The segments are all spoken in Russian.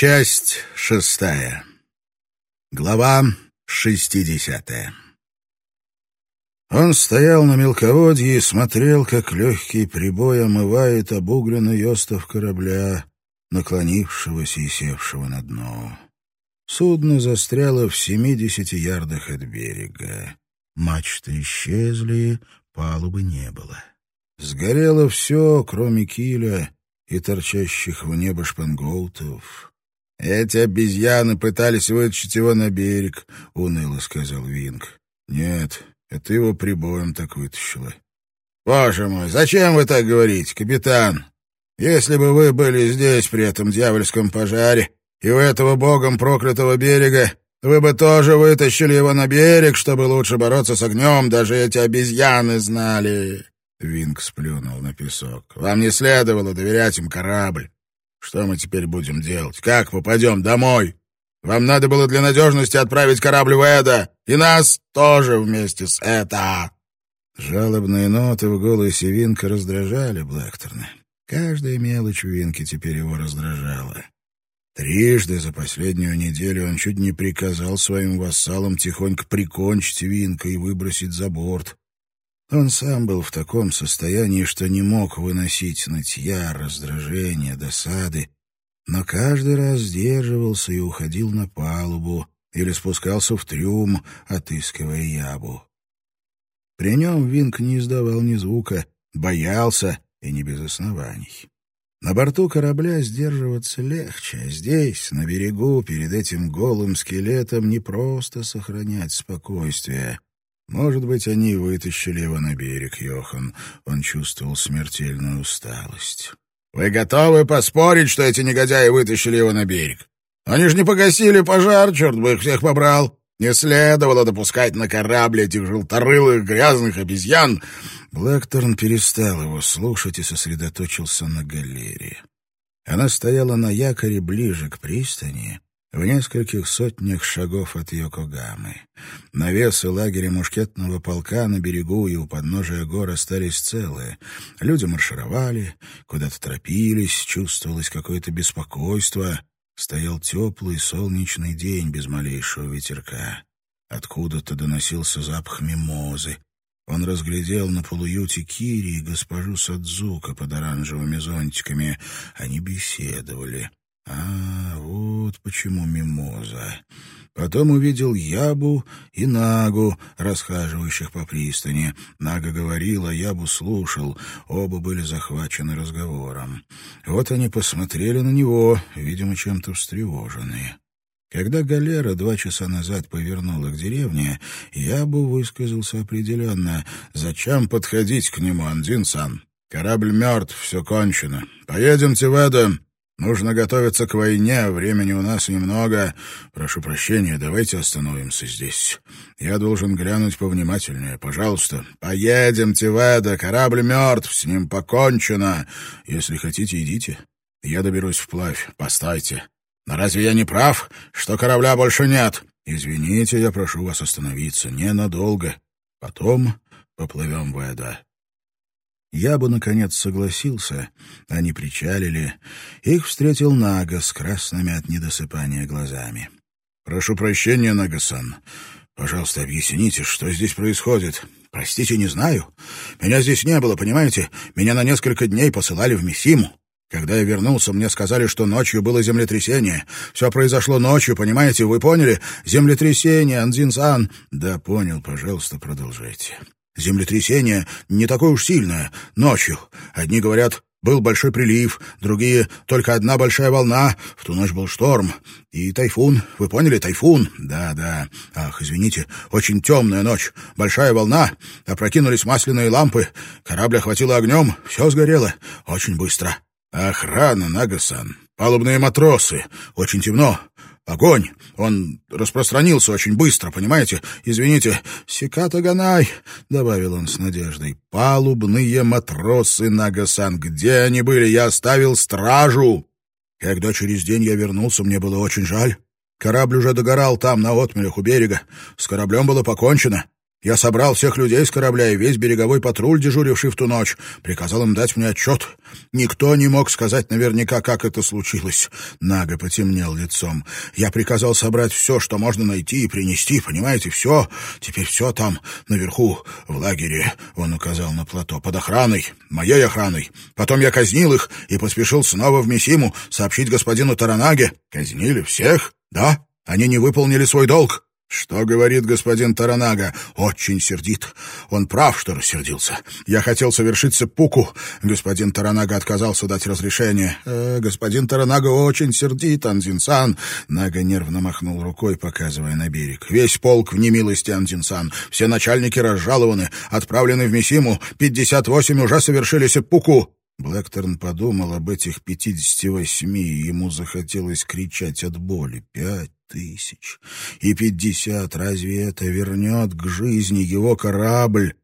Часть шестая. Глава шестидесятая. Он стоял на мелководье и смотрел, как легкий прибой омывает обугленный остов корабля, наклонившегося и севшего на дно. Судно застряло в семидесяти ярдах от берега. Мачты исчезли, палубы не было. Сгорело все, кроме киля и торчащих в небо шпангоутов. «Эти обезьяны пытались вытащить его на берег», — уныло сказал Винг. «Нет, это его прибоем так вытащило». «Боже мой, зачем вы так говорите, капитан? Если бы вы были здесь при этом дьявольском пожаре и у этого богом проклятого берега, вы бы тоже вытащили его на берег, чтобы лучше бороться с огнем, даже эти обезьяны знали». Винг сплюнул на песок. «Вам не следовало доверять им корабль. Что мы теперь будем делать? Как попадем домой? Вам надо было для надежности отправить корабль в Эда, и нас тоже вместе с это. Жалобные ноты в голосе Винка раздражали Блэкторна. Каждая мелочь в Винке теперь его раздражала. Трижды за последнюю неделю он чуть не приказал своим вассалам тихонько прикончить Винка и выбросить за борт. Он сам был в таком состоянии, что не мог выносить нытья, раздражения, досады, но каждый раз сдерживался и уходил на палубу или спускался в трюм, отыскивая ябу. При нем Винк не издавал ни звука, боялся, и не без оснований. На борту корабля сдерживаться легче, а здесь, на берегу, перед этим голым скелетом, не просто сохранять спокойствие. Может быть, они вытащили его на берег, Йохан. Он чувствовал смертельную усталость. «Вы готовы поспорить, что эти негодяи вытащили его на берег? Они же не погасили пожар, черт бы их всех побрал. Не следовало допускать на корабль этих желторылых грязных обезьян». Блэкторн перестал его слушать и сосредоточился на галерее. Она стояла на якоре ближе к пристани, в нескольких сотнях шагов от Йокогамы. Навесы лагеря мушкетного полка на берегу и у подножия гор остались целые. Люди маршировали, куда-то торопились, чувствовалось какое-то беспокойство. Стоял теплый солнечный день без малейшего ветерка. Откуда-то доносился запах мимозы. Он разглядел на полуюте Кири и госпожу Садзука под оранжевыми зонтиками. Они беседовали. А, почему мимоза. Потом увидел Ябу и Нагу, расхаживающих по пристани. Нага говорила, Ябу слушал. Оба были захвачены разговором. Вот они посмотрели на него, видимо, чем-то встревоженные. Когда галера два часа назад повернула к деревне, Ябу высказался определенно. «Зачем подходить к нему, Андин-сан? Корабль мертв, все кончено. Поедемте в Эдем». Нужно готовиться к войне, а времени у нас немного. Прошу прощения, давайте остановимся здесь. Я должен глянуть повнимательнее. Пожалуйста, поедемте в Эда, корабль мертв, с ним покончено. Если хотите, идите. Я доберусь вплавь. Постойте. Но разве я не прав, что корабля больше нет? Извините, я прошу вас остановиться ненадолго. Потом поплывем в Эда. Я бы, наконец, согласился. Они причалили. Их встретил Нага с красными от недосыпания глазами. «Прошу прощения, Нага-сан. Пожалуйста, объясните, что здесь происходит?» «Простите, не знаю. Меня здесь не было, понимаете? Меня на несколько дней посылали в Мисиму. Когда я вернулся, мне сказали, что ночью было землетрясение. Все произошло ночью, понимаете? Вы поняли? Землетрясение, Андзин-сан». «Да, понял. Пожалуйста, продолжайте». Землетрясение не такое уж сильное. Ночью. Одни говорят, был большой прилив, другие — только одна большая волна. В ту ночь был шторм. И тайфун. Вы поняли? Тайфун. Да, да. Ах, извините. Очень темная ночь. Большая волна. Опрокинулись масляные лампы. Корабль охватило огнем. Все сгорело. Очень быстро. Охрана, Нагасан. Палубные матросы. Очень темно. Огонь! Он распространился очень быстро, понимаете? Извините, Сиката Ганай, — добавил он с надеждой, — палубные матросы Нагасан. Где они были? Я оставил стражу. Когда через день я вернулся, мне было очень жаль. Корабль уже догорал там, на отмелях у берега. С кораблем было покончено. Я собрал всех людей с корабля и весь береговой патруль, дежуривший в ту ночь. Приказал им дать мне отчет. Никто не мог сказать наверняка, как это случилось. Нага потемнел лицом. Я приказал собрать все, что можно найти и принести, понимаете, все. Теперь все там, наверху, в лагере, он указал на плато, под охраной, моей охраной. Потом я казнил их и поспешил снова в Мессиму сообщить господину Таранаге. Казнили всех? Да, они не выполнили свой долг. «Что говорит господин Таранага?» «Очень сердит. Он прав, что рассердился. Я хотел совершить сеппуку. Господин Таранага отказался дать разрешение. Э, господин Таранага очень сердит, Анзинсан». Нага нервно махнул рукой, показывая на берег. «Весь полк в немилости, Анзинсан. Все начальники разжалованы, отправлены в Мисиму. Пятьдесят восемь уже совершили сеппуку». Блэкторн подумал об этих пятидесяти восьми, и ему захотелось кричать от боли. «Пять тысяч и пятьдесят. Разве это вернет к жизни его корабль?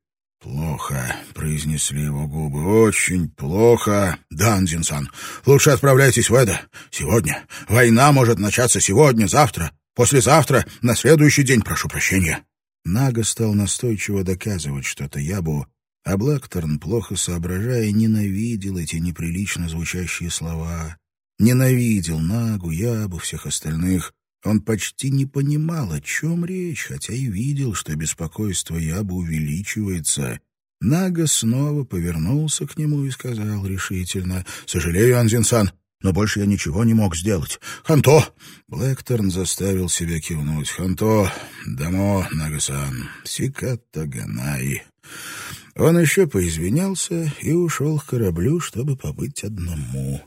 «Плохо», — произнесли его губы, — «очень плохо». «Данзинсан, лучше отправляйтесь в Эда. Сегодня. Война может начаться сегодня, завтра, послезавтра, на следующий день, прошу прощения». Нага стал настойчиво доказывать что-то Ябу, а Блэкторн, плохо соображая, ненавидел эти неприлично звучащие слова. Ненавидел Нагу, Ябу, всех остальных. Он почти не понимал, о чем речь, хотя и видел, что беспокойство Ябы увеличивается. Нага снова повернулся к нему и сказал решительно, «Сожалею, Анзинсан, но больше я ничего не мог сделать. Ханто!» Блэкторн заставил себя кивнуть. «Ханто! Дамо, Нагасан! Сиката Ганай!» Он еще поизвинялся и ушел к кораблю, чтобы побыть одному.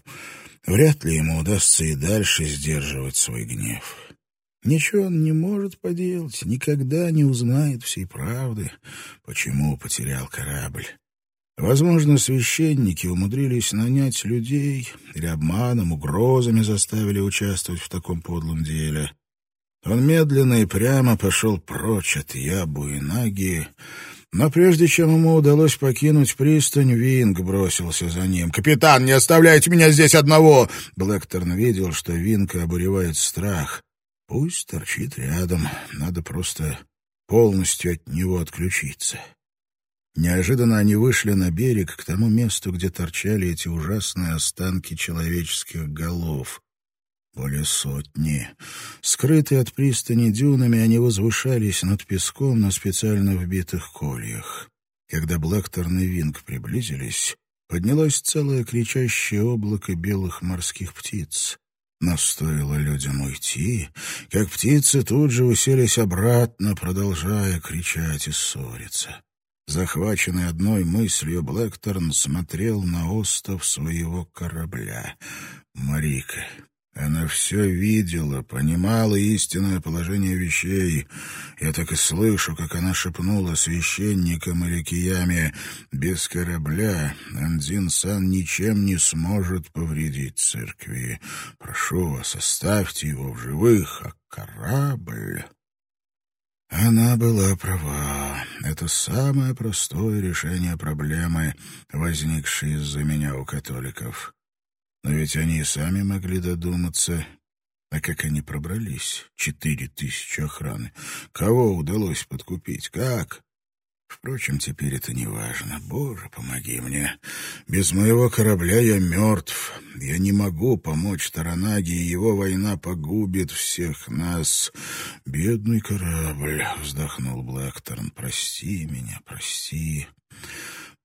Вряд ли ему удастся и дальше сдерживать свой гнев. Ничего он не может поделать, никогда не узнает всей правды, почему потерял корабль. Возможно, священники умудрились нанять людей или обманом, угрозами заставили участвовать в таком подлом деле. Он медленно и прямо пошел прочь от Ябу и Наги, но прежде чем ему удалось покинуть пристань, Винг бросился за ним. «Капитан, не оставляйте меня здесь одного!» Блэкторн видел, что Винка обуревает страх. Пусть торчит рядом, надо просто полностью от него отключиться. Неожиданно они вышли на берег к тому месту, где торчали эти ужасные останки человеческих голов. Более сотни. Скрытые от пристани дюнами, они возвышались над песком на специально вбитых кольях. Когда Блэкторн и Винг приблизились, поднялось целое кричащее облако белых морских птиц. Но стоило людям уйти, как птицы тут же уселись обратно, продолжая кричать и ссориться. Захваченный одной мыслью, Блэкторн смотрел на остов своего корабля. Марика, она все видела, понимала истинное положение вещей. Я так и слышу, как она шепнула священникам или кияме, «Без корабля Андзин-сан ничем не сможет повредить церкви. Прошу вас, оставьте его в живых, а корабль...» Она была права. Это самое простое решение проблемы, возникшей из-за меня у католиков. Но ведь они и сами могли додуматься. А как они пробрались? Четыре тысячи охраны. Кого удалось подкупить? Как? Впрочем, теперь это не важно. Боже, помоги мне. Без моего корабля я мертв. Я не могу помочь Таранаге, и его война погубит всех нас. Бедный корабль, вздохнул Блэкторн. Прости меня, прости.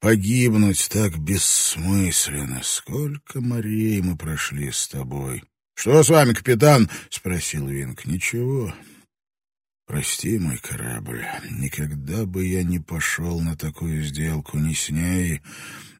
Погибнуть так бессмысленно. Сколько морей мы прошли с тобой. — Что с вами, капитан? — спросил Винг. — Ничего. Прости, мой корабль. Никогда бы я не пошел на такую сделку ни с ней,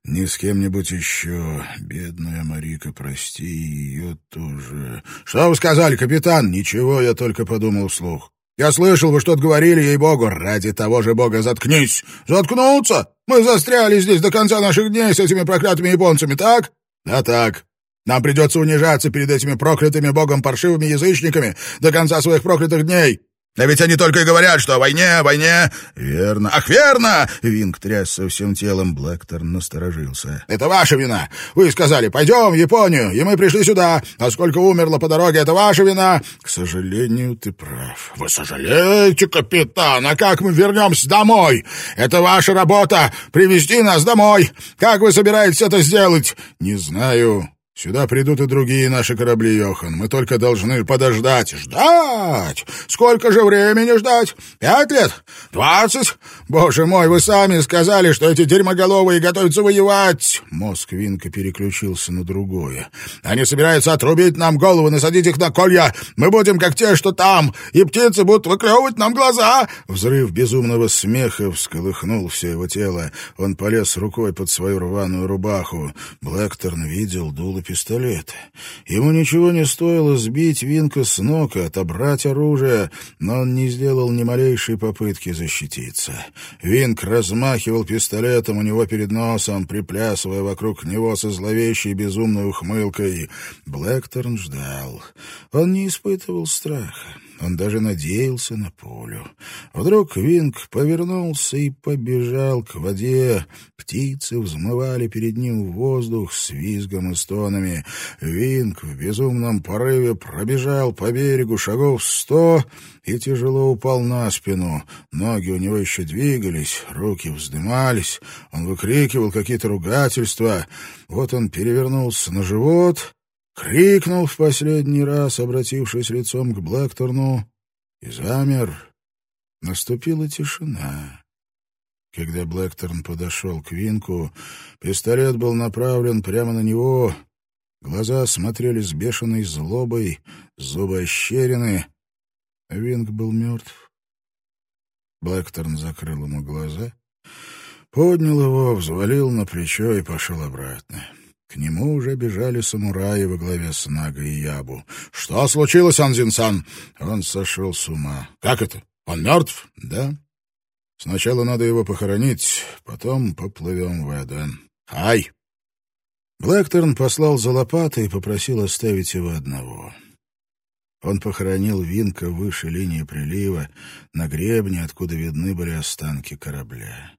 ни с кем-нибудь еще. Бедная Марика, прости, ее тоже. — Что вы сказали, капитан? — Ничего, я только подумал вслух. Я слышал, вы что-то говорили, ей-богу. Ради того же бога заткнись. Заткнуться? Мы застряли здесь до конца наших дней с этими проклятыми японцами, так? Да так. Нам придется унижаться перед этими проклятыми богом паршивыми язычниками до конца своих проклятых дней. А ведь они только и говорят, что о войне, о войне. Верно. Ах, верно! Винг трясся всем телом. Блэкторн насторожился. Это ваша вина. Вы сказали, пойдем в Японию, и мы пришли сюда. А сколько умерло по дороге, это ваша вина. К сожалению, ты прав. Вы сожалеете, капитан? А как мы вернемся домой? Это ваша работа — привести нас домой. Как вы собираетесь это сделать? Не знаю. Сюда придут и другие наши корабли, Йохан. Мы только должны подождать. Ждать? Сколько же времени ждать? Пять лет? Двадцать? Боже мой, вы сами сказали, что эти дерьмоголовые готовятся воевать. Мозг Винка переключился на другое. Они собираются отрубить нам головы, насадить их на колья. Мы будем как те, что там, и птицы будут выклевывать нам глаза. Взрыв безумного смеха всколыхнул все его тело. Он полез рукой под свою рваную рубаху. Блэкторн видел дуло пистолета. Ему ничего не стоило сбить Винка с ног и отобрать оружие, но он не сделал ни малейшей попытки защититься. Винк размахивал пистолетом у него перед носом, приплясывая вокруг него со зловещей безумной ухмылкой. Блэкторн ждал. Он не испытывал страха. Он даже надеялся на пулю. Вдруг Винг повернулся и побежал к воде. Птицы взмывали перед ним в воздух с визгом и стонами. Винг в безумном порыве пробежал по берегу шагов сто и тяжело упал на спину. Ноги у него еще двигались, руки вздымались. Он выкрикивал какие-то ругательства. Вот он перевернулся на живот крикнул в последний раз, обратившись лицом к Блэкторну, и замер. Наступила тишина. Когда Блэкторн подошел к Винку, пистолет был направлен прямо на него. Глаза смотрели с бешеной злобой, зубы ощерены. Винк был мертв. Блэкторн закрыл ему глаза, поднял его, взвалил на плечо и пошел обратно. К нему уже бежали самураи во главе с Нагой и Ябу. «Что случилось, Анзин-сан?» Он сошел с ума. «Как это? Он мертв?» «Да. Сначала надо его похоронить, потом поплывем в Эден. Ай!» Блэкторн послал за лопатой и попросил оставить его одного. Он похоронил Винка выше линии прилива, на гребне, откуда видны были останки корабля.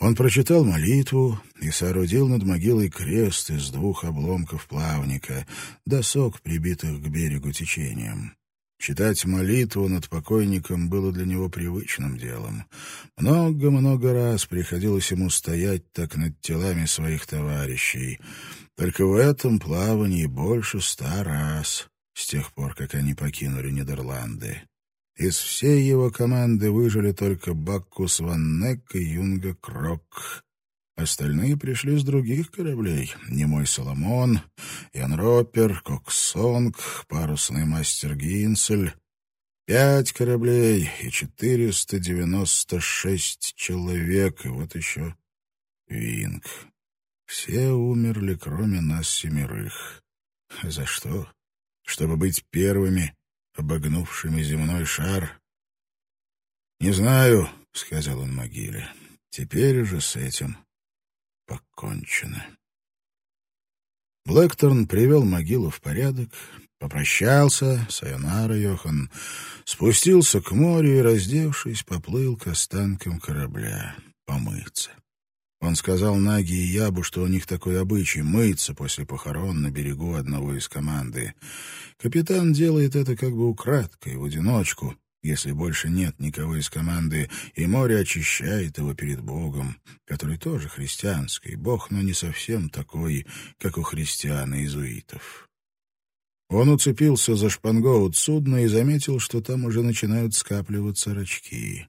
Он прочитал молитву и соорудил над могилой крест из двух обломков плавника, досок, прибитых к берегу течением. Читать молитву над покойником было для него привычным делом. Много-много раз приходилось ему стоять так над телами своих товарищей. Только в этом плавании больше ста раз, с тех пор, как они покинули Нидерланды. Из всей его команды выжили только Баккус Ваннек и Юнга Крок. Остальные пришли с других кораблей. Немой Соломон, Ян Ропер, Коксонг, парусный мастер Гинцель. Пять кораблей и четыреста девяносто шесть человек, и вот еще Винг. Все умерли, кроме нас семерых. За что? Чтобы быть первыми обогнувшими земной шар. «Не знаю», — сказал он могиле, — «теперь уже с этим покончено». Блэкторн привел могилу в порядок, попрощался, сайонара Йохан, спустился к морю и, раздевшись, поплыл к останкам корабля помыться. Он сказал Наги и Ябу, что у них такой обычай — мыться после похорон на берегу одного из команды. Капитан делает это как бы украдкой, в одиночку, если больше нет никого из команды, и море очищает его перед Богом, который тоже христианский, Бог, но не совсем такой, как у христиан-иезуитов. Он уцепился за шпангоут судна и заметил, что там уже начинают скапливаться рачки.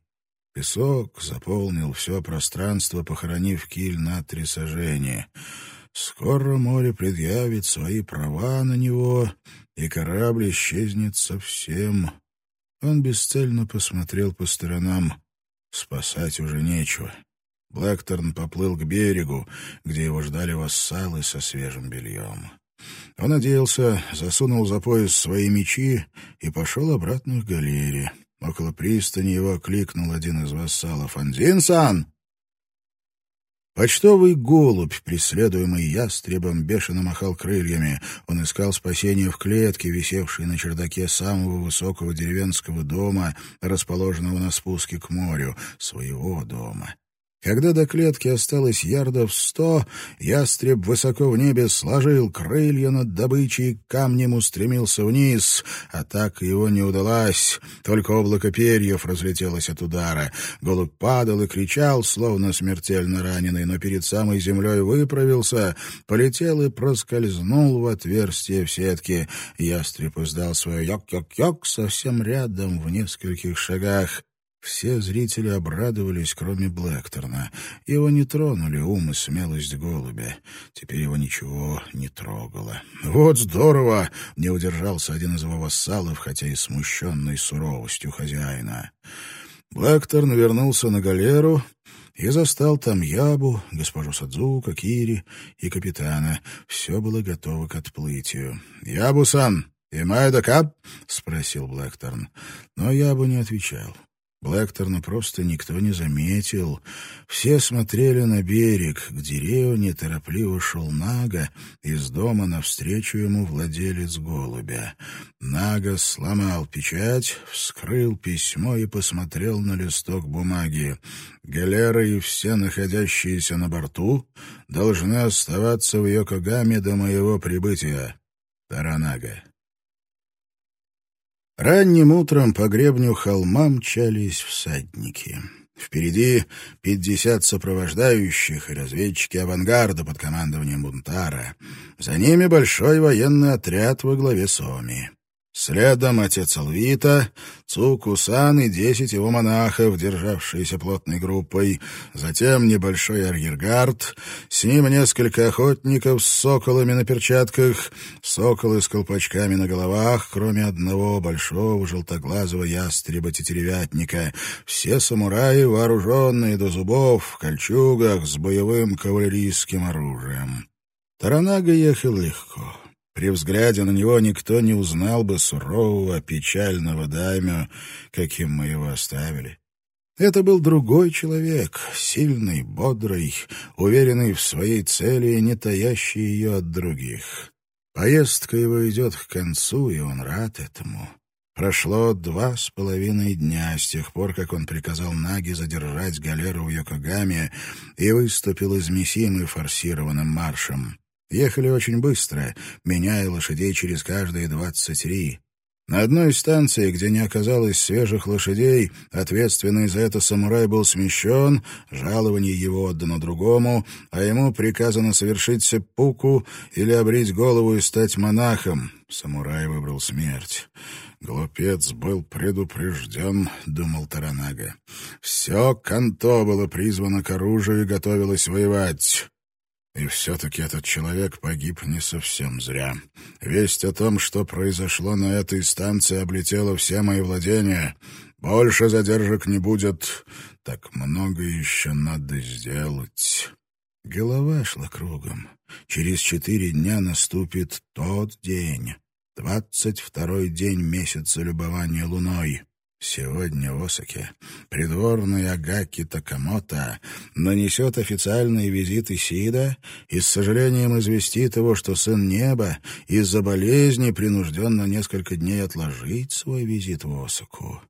Песок заполнил все пространство, похоронив киль на три сажения. Скоро море предъявит свои права на него, и корабль исчезнет совсем. Он бесцельно посмотрел по сторонам. Спасать уже нечего. Блэкторн поплыл к берегу, где его ждали вассалы со свежим бельем. Он оделся, засунул за пояс свои мечи и пошел обратно к галере. Около пристани его окликнул один из вассалов. «Андин-сан!» Почтовый голубь, преследуемый ястребом, бешено махал крыльями. Он искал спасения в клетке, висевшей на чердаке самого высокого деревенского дома, расположенного на спуске к морю, своего дома. Когда до клетки осталось ярдов сто, ястреб высоко в небе сложил крылья над добычей, камнем устремился вниз. Атака его не удалась, только облако перьев разлетелось от удара. Голубь падал и кричал, словно смертельно раненый, но перед самой землей выправился, полетел и проскользнул в отверстие в сетке. Ястреб издал свое «йок-йок-йок» совсем рядом, в нескольких шагах. Все зрители обрадовались, кроме Блэкторна. Его не тронули ум и смелость голубя. Теперь его ничего не трогало. «Вот здорово!» — не удержался один из его вассалов, хотя и смущенный суровостью хозяина. Блэкторн вернулся на галеру и застал там Ябу, госпожу Садзука, Кири и капитана. Все было готово к отплытию. «Ябу-сан, и Майда Кап?» — спросил Блэкторн. Но Ябу не отвечал. Блэкторна просто никто не заметил. Все смотрели на берег. К деревне торопливо шел Нага. Из дома навстречу ему владелец голубя. Нага сломал печать, вскрыл письмо и посмотрел на листок бумаги. Галера и все находящиеся на борту должны оставаться в Йокогаме до моего прибытия. Таранага. Ранним утром по гребню холма мчались всадники. Впереди пятьдесят сопровождающих и разведчики авангарда под командованием Бунтара. За ними большой военный отряд во главе Соми. Следом отец Алвита, Цукусан и десять его монахов, державшиеся плотной группой. Затем небольшой арьергард, с ним несколько охотников с соколами на перчатках, соколы с колпачками на головах, кроме одного большого желтоглазого ястреба-тетеревятника. Все самураи, вооруженные до зубов, в кольчугах с боевым кавалерийским оружием. Таранага ехал легко. При взгляде на него никто не узнал бы сурового, печального даймё, каким мы его оставили. Это был другой человек, сильный, бодрый, уверенный в своей цели и не таящий ее от других. Поездка его идет к концу, и он рад этому. Прошло два с половиной дня с тех пор, как он приказал Наги задержать галеру в Йокогаме и выступил из Мисимы форсированным маршем. Ехали очень быстро, меняя лошадей через каждые двадцать три. На одной станции, где не оказалось свежих лошадей, ответственный за это самурай был смещен, жалование его отдано другому, а ему приказано совершить сеппуку или обрить голову и стать монахом. Самурай выбрал смерть. «Глупец был предупрежден», — думал Таранага. «Все Канто было призвано к оружию и готовилось воевать». И все-таки этот человек погиб не совсем зря. Весть о том, что произошло на этой станции, облетела все мои владения. Больше задержек не будет. Так много еще надо сделать. Голова шла кругом. Через четыре дня наступит тот день. Двадцать второй день месяца любования луной. Сегодня в Осаке придворный Агаки Такамото нанесет официальный визит Исида и с сожалением известит его, что сын неба из-за болезни принужден на несколько дней отложить свой визит в Осаку.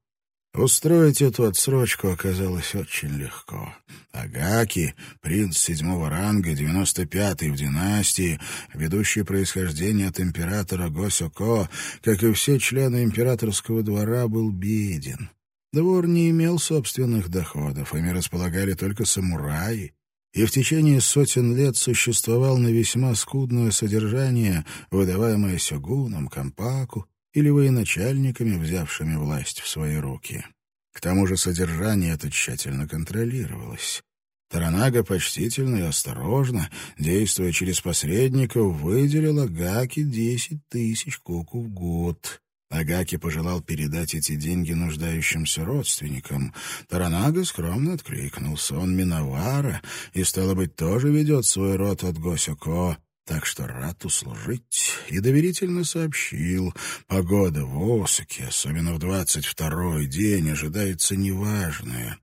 Устроить эту отсрочку оказалось очень легко. Агаки, принц седьмого ранга, девяносто пятый в династии, ведущий происхождение от императора Госоко, как и все члены императорского двора, был беден. Двор не имел собственных доходов, ими располагали только самураи, и в течение сотен лет существовал на весьма скудное содержание, выдаваемое сёгуном, кампаку или военачальниками, взявшими власть в свои руки. К тому же содержание это тщательно контролировалось. Таранага почтительно и осторожно, действуя через посредников, выделил Агаки десять тысяч коку в год. Агаки пожелал передать эти деньги нуждающимся родственникам. Таранага скромно откликнулся. Он Миновара и, стало быть, тоже ведет свой род от Госюко так что рад услужить, и доверительно сообщил, погода в Осаке, особенно в двадцать второй день, ожидается неважная.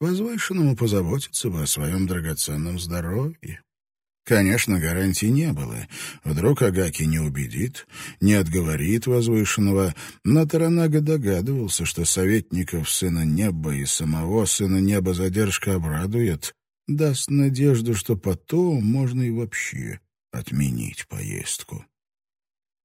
возвышенному позаботиться бы о своем драгоценном здоровье. Конечно, гарантий не было. Вдруг Агаки не убедит, не отговорит возвышенного, но Таранага догадывался, что советников Сына Неба и самого Сына Неба задержка обрадует, даст надежду, что потом можно и вообще отменить поездку.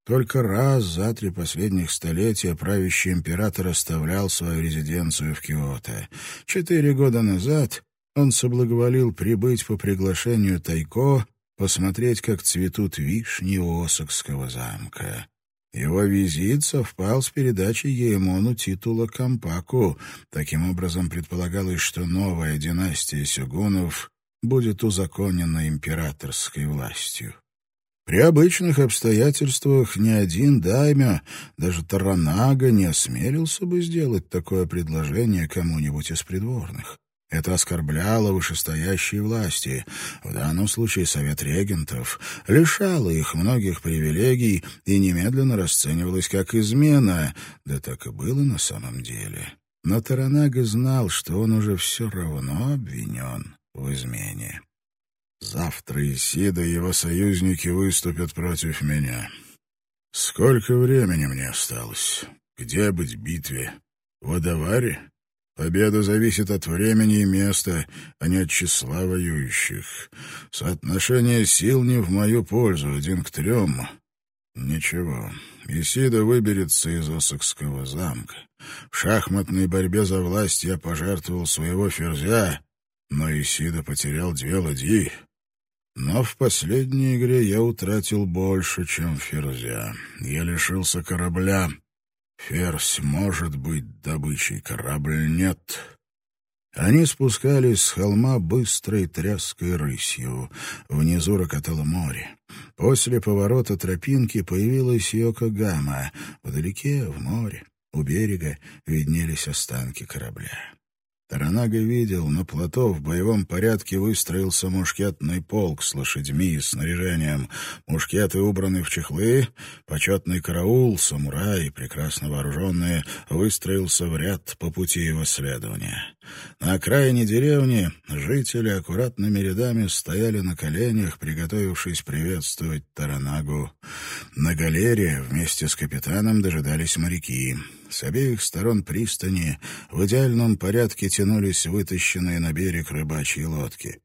Только раз за три последних столетия правящий император оставлял свою резиденцию в Киото. Четыре года назад он соблаговолил прибыть по приглашению Тайко посмотреть, как цветут вишни у Осокского замка. Его визит совпал с передачей Еймону титула Кампаку. Таким образом, предполагалось, что новая династия сюгунов будет узаконена императорской властью. При обычных обстоятельствах ни один даймё, даже Таранага, не осмелился бы сделать такое предложение кому-нибудь из придворных. Это оскорбляло вышестоящие власти, в данном случае Совет регентов, лишало их многих привилегий и немедленно расценивалось как измена, да так и было на самом деле. Но Таранага знал, что он уже все равно обвинен в измене. Завтра Исида и его союзники выступят против меня. Сколько времени мне осталось? Где быть в битве? В Адаваре? Победа зависит от времени и места, а не от числа воюющих. Соотношение сил не в мою пользу, один к трем. Ничего, Исида выберется из Осокского замка. В шахматной борьбе за власть я пожертвовал своего ферзя, но Исида потерял две ладьи. Но в последней игре я утратил больше, чем ферзя. Я лишился корабля — Ферзь может быть добычей, корабль нет. Они спускались с холма быстрой тряской рысью. Внизу рокотало море. После поворота тропинки появилась Йокогама. Вдалеке, в море, у берега, виднелись останки корабля. Таранага видел, на плато в боевом порядке выстроился мушкетный полк с лошадьми и снаряжением. Мушкеты убраны в чехлы, почетный караул, самураи, прекрасно вооруженные, выстроился в ряд по пути его следования. На окраине деревни жители аккуратными рядами стояли на коленях, приготовившись приветствовать Таранагу. На галере вместе с капитаном дожидались моряки. С обеих сторон пристани в идеальном порядке тянулись вытащенные на берег рыбачьи лодки.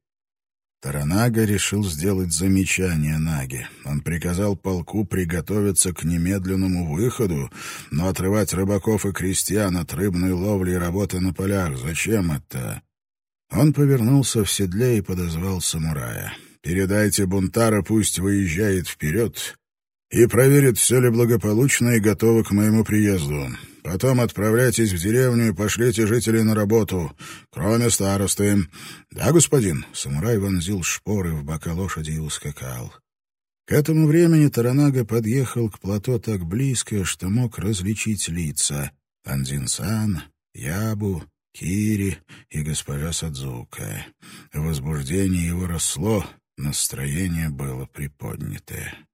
Таранага решил сделать замечание Наге. Он приказал полку приготовиться к немедленному выходу, но отрывать рыбаков и крестьян от рыбной ловли и работы на полях зачем это? Он повернулся в седле и подозвал самурая. «Передайте Бунтара, пусть выезжает вперед и проверит, все ли благополучно и готово к моему приезду. Потом отправляйтесь в деревню и пошлите жителей на работу, кроме старосты. Да, господин?» Самурай вонзил шпоры в бока лошади и ускакал. К этому времени Таранага подъехал к плато так близко, что мог различить лица. Андзин-сан, Ябу, Кири и госпожа Садзука. Возбуждение его росло, настроение было приподнятое.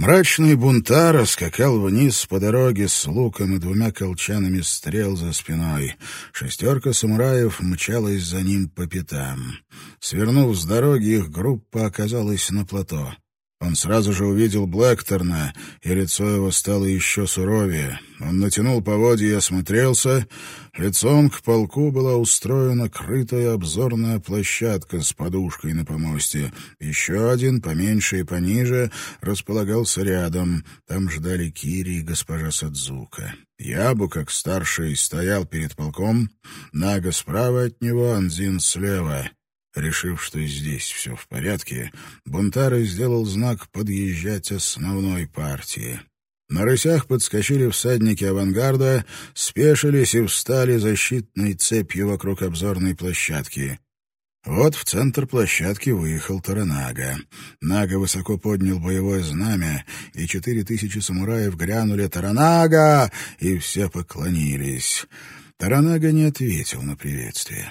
Мрачный бунтар скакал вниз по дороге с луком и двумя колчанами стрел за спиной. Шестерка самураев мчалась за ним по пятам. Свернув с дороги, их группа оказалась на плато. Он сразу же увидел Блэкторна, и лицо его стало еще суровее. Он натянул поводья и осмотрелся. Лицом к полку была устроена крытая обзорная площадка с подушкой на помосте. Еще один, поменьше и пониже, располагался рядом. Там ждали Кири и госпожа Садзука. Ябу, как старший, стоял перед полком. Нага справа от него, Анзин слева — Решив, что здесь все в порядке, Бунтары сделал знак подъезжать основной партии. На рысях подскочили всадники авангарда, спешились и встали защитной цепью вокруг обзорной площадки. Вот в центр площадки выехал Таранага. Нага высоко поднял боевое знамя, и четыре тысячи самураев грянули «Таранага!» и все поклонились. Таранага не ответил на приветствие.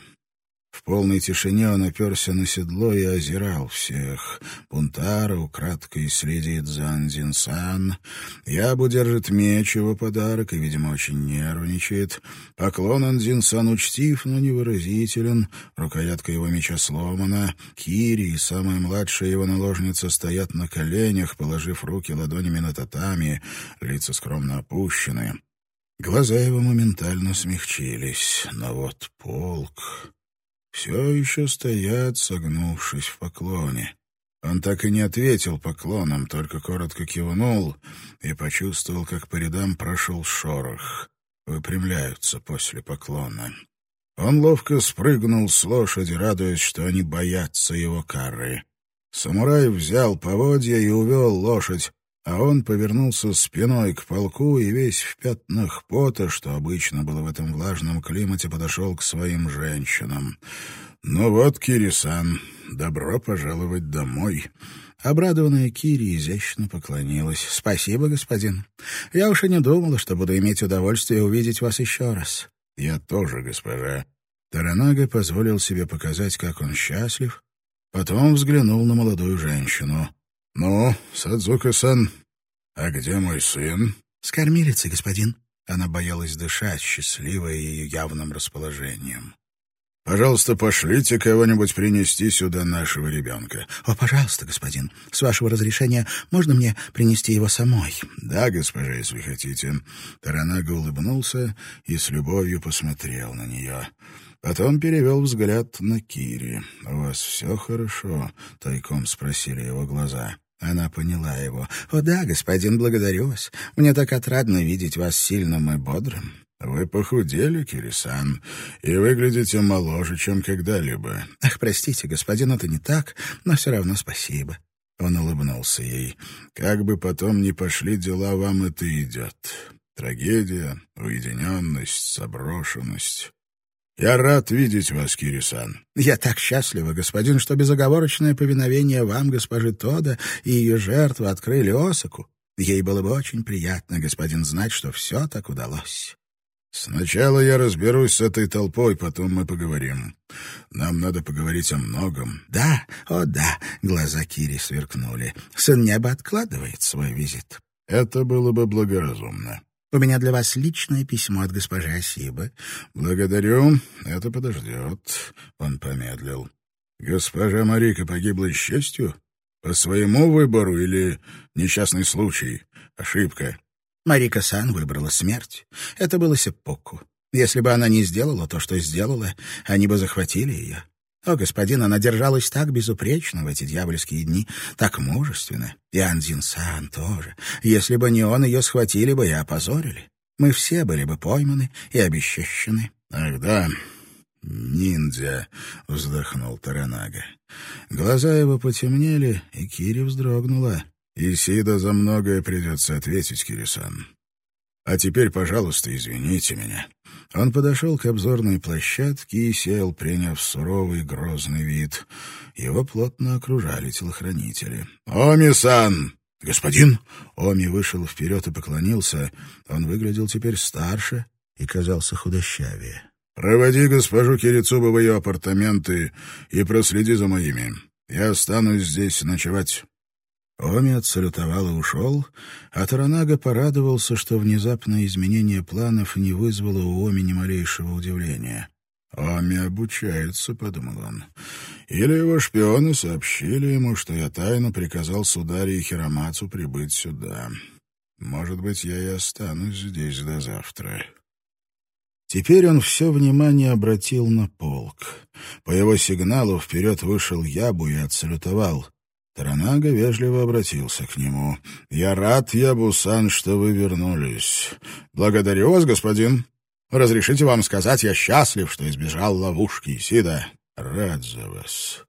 В полной тишине он оперся на седло и озирал всех. Пунтара украдкой следит за Андинсан. Ябу держит меч, его подарок, и, видимо, очень нервничает. Поклон Андинсан учтив, но невыразителен. Рукоятка его меча сломана. Кири и самая младшая его наложница стоят на коленях, положив руки ладонями на татами, лица скромно опущены. Глаза его моментально смягчились, но вот полк все еще стоят, согнувшись в поклоне. Он так и не ответил поклоном, только коротко кивнул и почувствовал, как по рядам прошел шорох. Выпрямляются после поклона. Он ловко спрыгнул с лошади, радуясь, что они боятся его кары. Самурай взял поводья и увел лошадь, а он повернулся спиной к полку и весь в пятнах пота, что обычно было в этом влажном климате, подошел к своим женщинам. «Ну вот, Кирисан, добро пожаловать домой». Обрадованная Кири изящно поклонилась. «Спасибо, господин. Я уж и не думала, что буду иметь удовольствие увидеть вас еще раз». «Я тоже, госпожа». Таранага позволил себе показать, как он счастлив, потом взглянул на молодую женщину. «Ну, Садзука-сан, а где мой сын?» «С кормилицей, господин». Она боялась дышать, счастливая ее явным расположением. «Пожалуйста, пошлите кого-нибудь принести сюда нашего ребенка». «О, пожалуйста, господин. С вашего разрешения можно мне принести его самой?» «Да, госпожа, если хотите». Таранага улыбнулся и с любовью посмотрел на нее. Потом перевел взгляд на Кири. «У вас все хорошо?» — тайком спросили его глаза. Она поняла его. «О да, господин, благодарю вас. Мне так отрадно видеть вас сильным и бодрым». «Вы похудели, Кирисан, и выглядите моложе, чем когда-либо». «Ах, простите, господин, это не так, но все равно спасибо». Он улыбнулся ей. «Как бы потом ни пошли дела, вам это идет. Трагедия, уединенность, заброшенность. «Я рад видеть вас, Кирисан». «Я так счастлива, господин, что безоговорочное повиновение вам, госпожи Тода, и ее жертвы открыли Осаку. Ей было бы очень приятно, господин, знать, что все так удалось». «Сначала я разберусь с этой толпой, потом мы поговорим. Нам надо поговорить о многом». «Да, о да», — глаза Кири сверкнули. «Сын неба откладывает свой визит». «Это было бы благоразумно». У меня для вас личное письмо от госпожи Асибы. Благодарю. Это подождет. Он помедлил. Госпожа Марика погибла с честью? По своему выбору или несчастный случай? Ошибка? Марика Сан выбрала смерть. Это было сеппоку. Если бы она не сделала то, что сделала, они бы захватили ее. О, господин, она держалась так безупречно в эти дьявольские дни, так мужественно. И Андзин-сан тоже. Если бы не он, ее схватили бы и опозорили. Мы все были бы пойманы и обесчещены. — Ах да, ниндзя, — вздохнул Таранага. Глаза его потемнели, и Кири вздрогнула. Исида за многое придется ответить, Кирисан. А теперь, пожалуйста, извините меня. Он подошел к обзорной площадке и сел, приняв суровый грозный вид. Его плотно окружали телохранители. «Оми-сан!» «Господин!» Оми вышел вперед и поклонился. Он выглядел теперь старше и казался худощавее. «Проводи госпожу Кирицубу в ее апартаменты и проследи за моими. Я останусь здесь ночевать». Оми отсалютовал и ушел, а Таранага порадовался, что внезапное изменение планов не вызвало у Оми ни малейшего удивления. «Оми обучается», — подумал он. «Или его шпионы сообщили ему, что я тайно приказал Судари и Хиромацу прибыть сюда. Может быть, я и останусь здесь до завтра». Теперь он все внимание обратил на полк. По его сигналу вперед вышел Ябу и отсалютовал — Таранага вежливо обратился к нему. «Я рад, Ябусан, что вы вернулись. Благодарю вас, господин. Разрешите вам сказать, я счастлив, что избежал ловушки Исида. Рад за вас.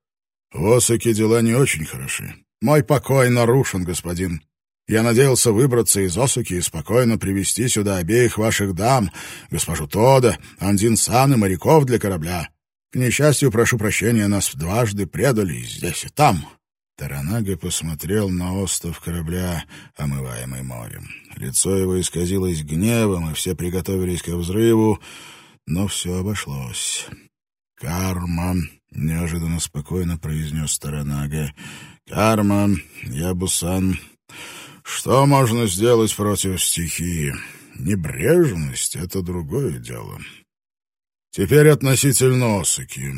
В Осаке дела не очень хороши. Мой покой нарушен, господин. Я надеялся выбраться из Осаки и спокойно привести сюда обеих ваших дам, госпожу Тода, Андин-сан и моряков для корабля. К несчастью, прошу прощения, нас дважды предали здесь, и там. Таранага посмотрел на остров корабля, омываемый морем. Лицо его исказилось гневом, и все приготовились к взрыву, но все обошлось. «Карма», — неожиданно спокойно произнес Таранага. «Карма, Ябусан, что можно сделать против стихии? Небрежность — это другое дело. Теперь относительно Осыки.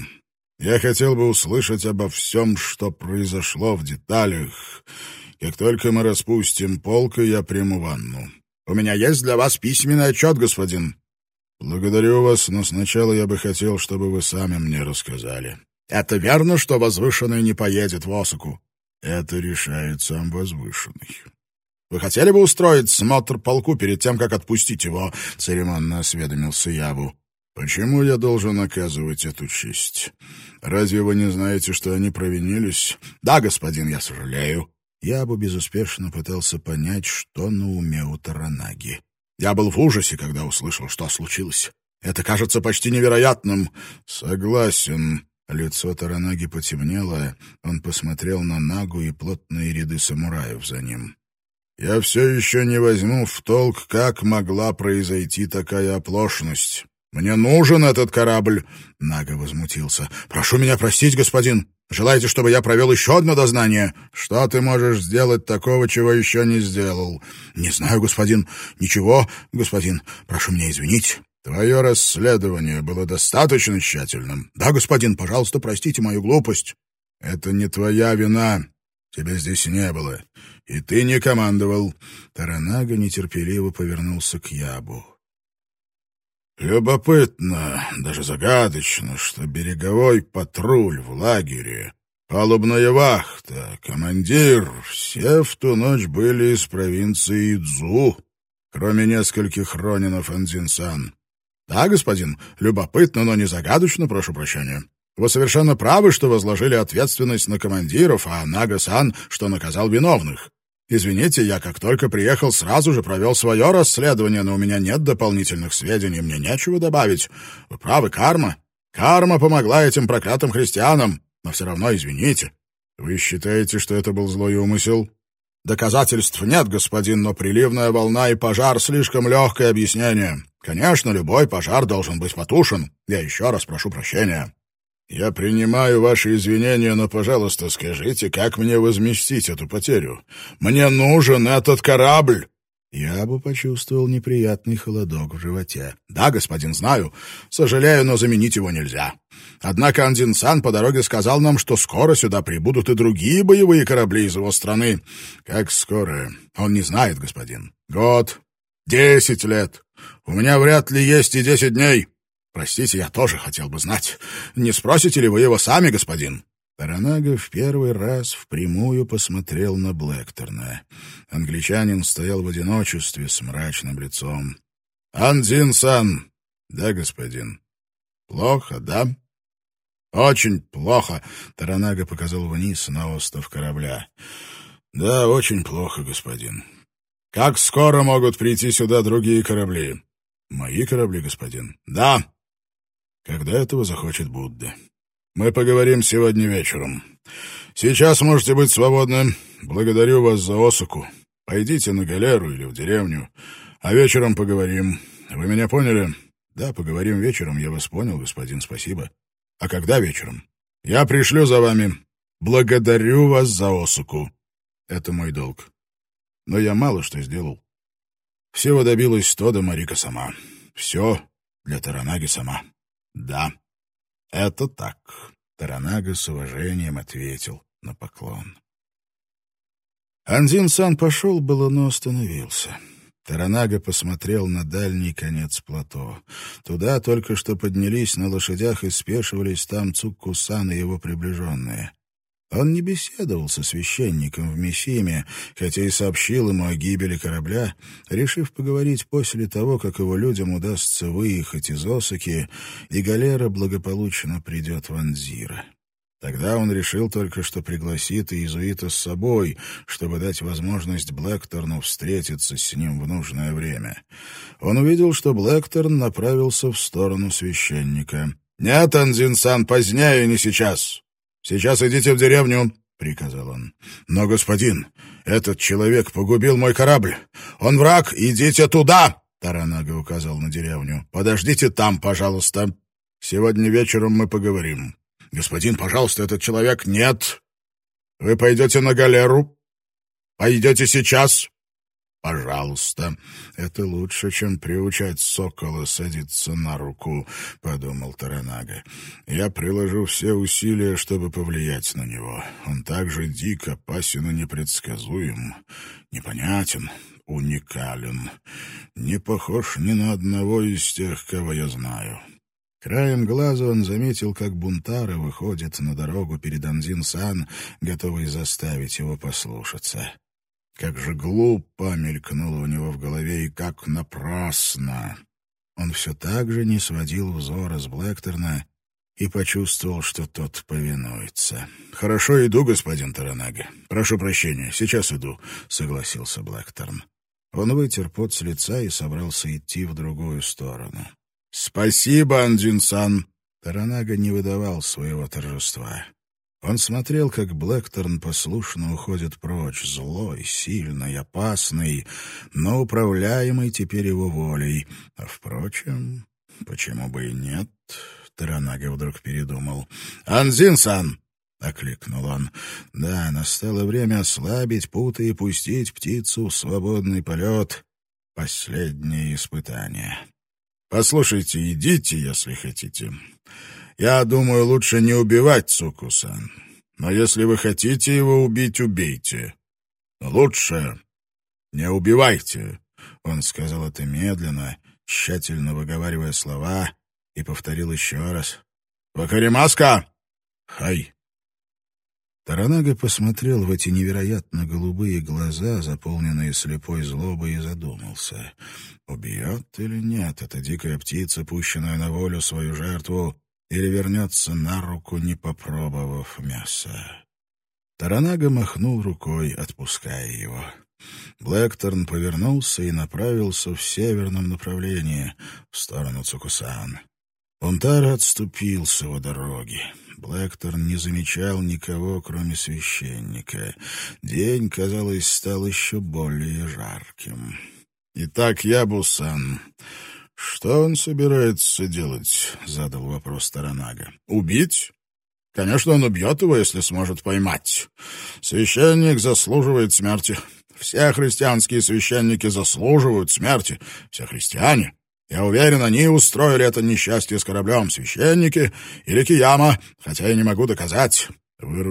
Я хотел бы услышать обо всем, что произошло в деталях. Как только мы распустим полк, я приму ванну. У меня есть для вас письменный отчет, господин. Благодарю вас, но сначала я бы хотел, чтобы вы сами мне рассказали. Это верно, что возвышенный не поедет в Осаку? Это решает сам возвышенный. Вы хотели бы устроить смотр полку перед тем, как отпустить его? Церемонно осведомился Ябу. Почему я должен оказывать эту честь? Разве вы не знаете, что они провинились? Да, господин, я сожалею. Ябу безуспешно пытался понять, что на уме у Таранаги. Я был в ужасе, когда услышал, что случилось. Это кажется почти невероятным. Согласен. Лицо Таранаги потемнело, он посмотрел на Нагу и плотные ряды самураев за ним. «Я все еще не возьму в толк, как могла произойти такая оплошность. Мне нужен этот корабль!» Нага возмутился. «Прошу меня простить, господин. Желаете, чтобы я провел еще одно дознание? Что ты можешь сделать такого, чего еще не сделал?» «Не знаю, господин. Ничего, господин. Прошу меня извинить». «Твое расследование было достаточно тщательным?» «Да, господин, пожалуйста, простите мою глупость». «Это не твоя вина. Тебя здесь не было. И ты не командовал». Таранага нетерпеливо повернулся к Ябу. Любопытно, даже загадочно, что береговой патруль в лагере, палубная вахта, командир — все в ту ночь были из провинции Идзу, кроме нескольких ронинов Анзинсан. Да, господин, любопытно, но не загадочно, прошу прощения. Вы совершенно правы, что возложили ответственность на командиров, а Нага-сан, что наказал виновных. Извините, я как только приехал, сразу же провел свое расследование, но у меня нет дополнительных сведений, мне нечего добавить. Вы правы, карма. Карма помогла этим проклятым христианам, но все равно извините. Вы считаете, что это был злой умысел? Доказательств нет, господин, но приливная волна и пожар — слишком легкое объяснение. Конечно, любой пожар должен быть потушен. Я еще раз прошу прощения. «Я принимаю ваши извинения, но, пожалуйста, скажите, как мне возместить эту потерю? Мне нужен этот корабль!» Я бы почувствовал неприятный холодок в животе. «Да, господин, знаю. Сожалею, но заменить его нельзя. Однако Андинсан по дороге сказал нам, что скоро сюда прибудут и другие боевые корабли из его страны. Как скоро? Он не знает, господин. Год. Десять лет. У меня вряд ли есть и десять дней. Простите, я тоже хотел бы знать. Не спросите ли вы его сами, господин?» Таранага в первый раз впрямую посмотрел на Блэкторна. Англичанин стоял в одиночестве с мрачным лицом. «Андзин-сан!» «Да, господин». «Плохо, да?» «Очень плохо», — Таранага показал вниз на остов корабля. «Да, очень плохо, господин. Как скоро могут прийти сюда другие корабли?» «Мои корабли, господин?» «Да, когда этого захочет Будда. Мы поговорим сегодня вечером. Сейчас можете быть свободны. Благодарю вас за Осаку. Пойдите на галеру или в деревню, а вечером поговорим. Вы меня поняли? Да, поговорим вечером, я вас понял, господин, спасибо. А когда вечером? Я пришлю за вами. Благодарю вас за Осаку. Это мой долг. Но я мало что сделал. Всего добилась Тода Марика сама. Все для Таранаги сама. «Да, это так», — Таранага с уважением ответил на поклон. Анзин-сан пошел было, но остановился. Таранага посмотрел на дальний конец плато. Туда только что поднялись на лошадях и спешивались там Цукку-сан и его приближенные. Он не беседовал со священником в Мессиме, хотя и сообщил ему о гибели корабля, решив поговорить после того, как его людям удастся выехать из Осаки, и галера благополучно придет в Анзира. Тогда он решил только, что пригласит иезуита с собой, чтобы дать возможность Блэкторну встретиться с ним в нужное время. Он увидел, что Блэкторн направился в сторону священника. «Нет, Анзин-сан, позднее, не сейчас. «Сейчас идите в деревню», — приказал он. «Но, господин, этот человек погубил мой корабль. Он враг, идите туда!» Таранага указал на деревню. «Подождите там, пожалуйста». Сегодня вечером мы поговорим. Господин, пожалуйста, этот человек... Нет! Вы пойдете на галеру? Пойдете сейчас? «Пожалуйста, это лучше, чем приучать сокола садиться на руку», — подумал Таранага. «Я приложу все усилия, чтобы повлиять на него. Он также дик, опасен и непредсказуем, непонятен, уникален, не похож ни на одного из тех, кого я знаю». Краем глаза он заметил, как бунтары выходят на дорогу перед Анзин-сан, готовый заставить его послушаться. Как же глупо мелькнуло у него в голове и как напрасно. Он все так же не сводил взора с Блэкторна и почувствовал, что тот повинуется. «Хорошо, иду, господин Таранага. Прошу прощения, сейчас иду», — согласился Блэкторн. Он вытер пот с лица и собрался идти в другую сторону. «Спасибо, Андин-сан!» Таранага не выдавал своего торжества. Он смотрел, как Блэкторн послушно уходит прочь, злой, сильный, опасный, но управляемый теперь его волей. А, впрочем, почему бы и нет? Таранага вдруг передумал. «Анзин-сан!» — окликнул он. «Да, настало время ослабить путы и пустить птицу в свободный полет. Последнее испытание. Послушайте, идите, если хотите. Я думаю, лучше не убивать Цукусан. Но если вы хотите его убить, убейте. Лучше не убивайте. Он сказал это медленно, тщательно выговаривая слова, и повторил еще раз. «Вакаримаска! Хай!» Таранага посмотрел в эти невероятно голубые глаза, заполненные слепой злобой, и задумался. Убьет или нет эта дикая птица, пущенная на волю свою жертву, или вернется на руку, не попробовав мяса. Таранага махнул рукой, отпуская его. Блэкторн повернулся и направился в северном направлении, в сторону Цукусан. Пунтар отступил с его дороги. Блэкторн не замечал никого, кроме священника. День, казалось, стал еще более жарким. «Итак, Ябусан, «Что он собирается делать?» — задал вопрос Таранага. «Убить?» «Конечно, он убьет его, если сможет поймать. Священник заслуживает смерти. Все христианские священники заслуживают смерти. Все христиане. Я уверен, они устроили это несчастье с кораблем. Священники или Кияма, хотя я не могу доказать. Вы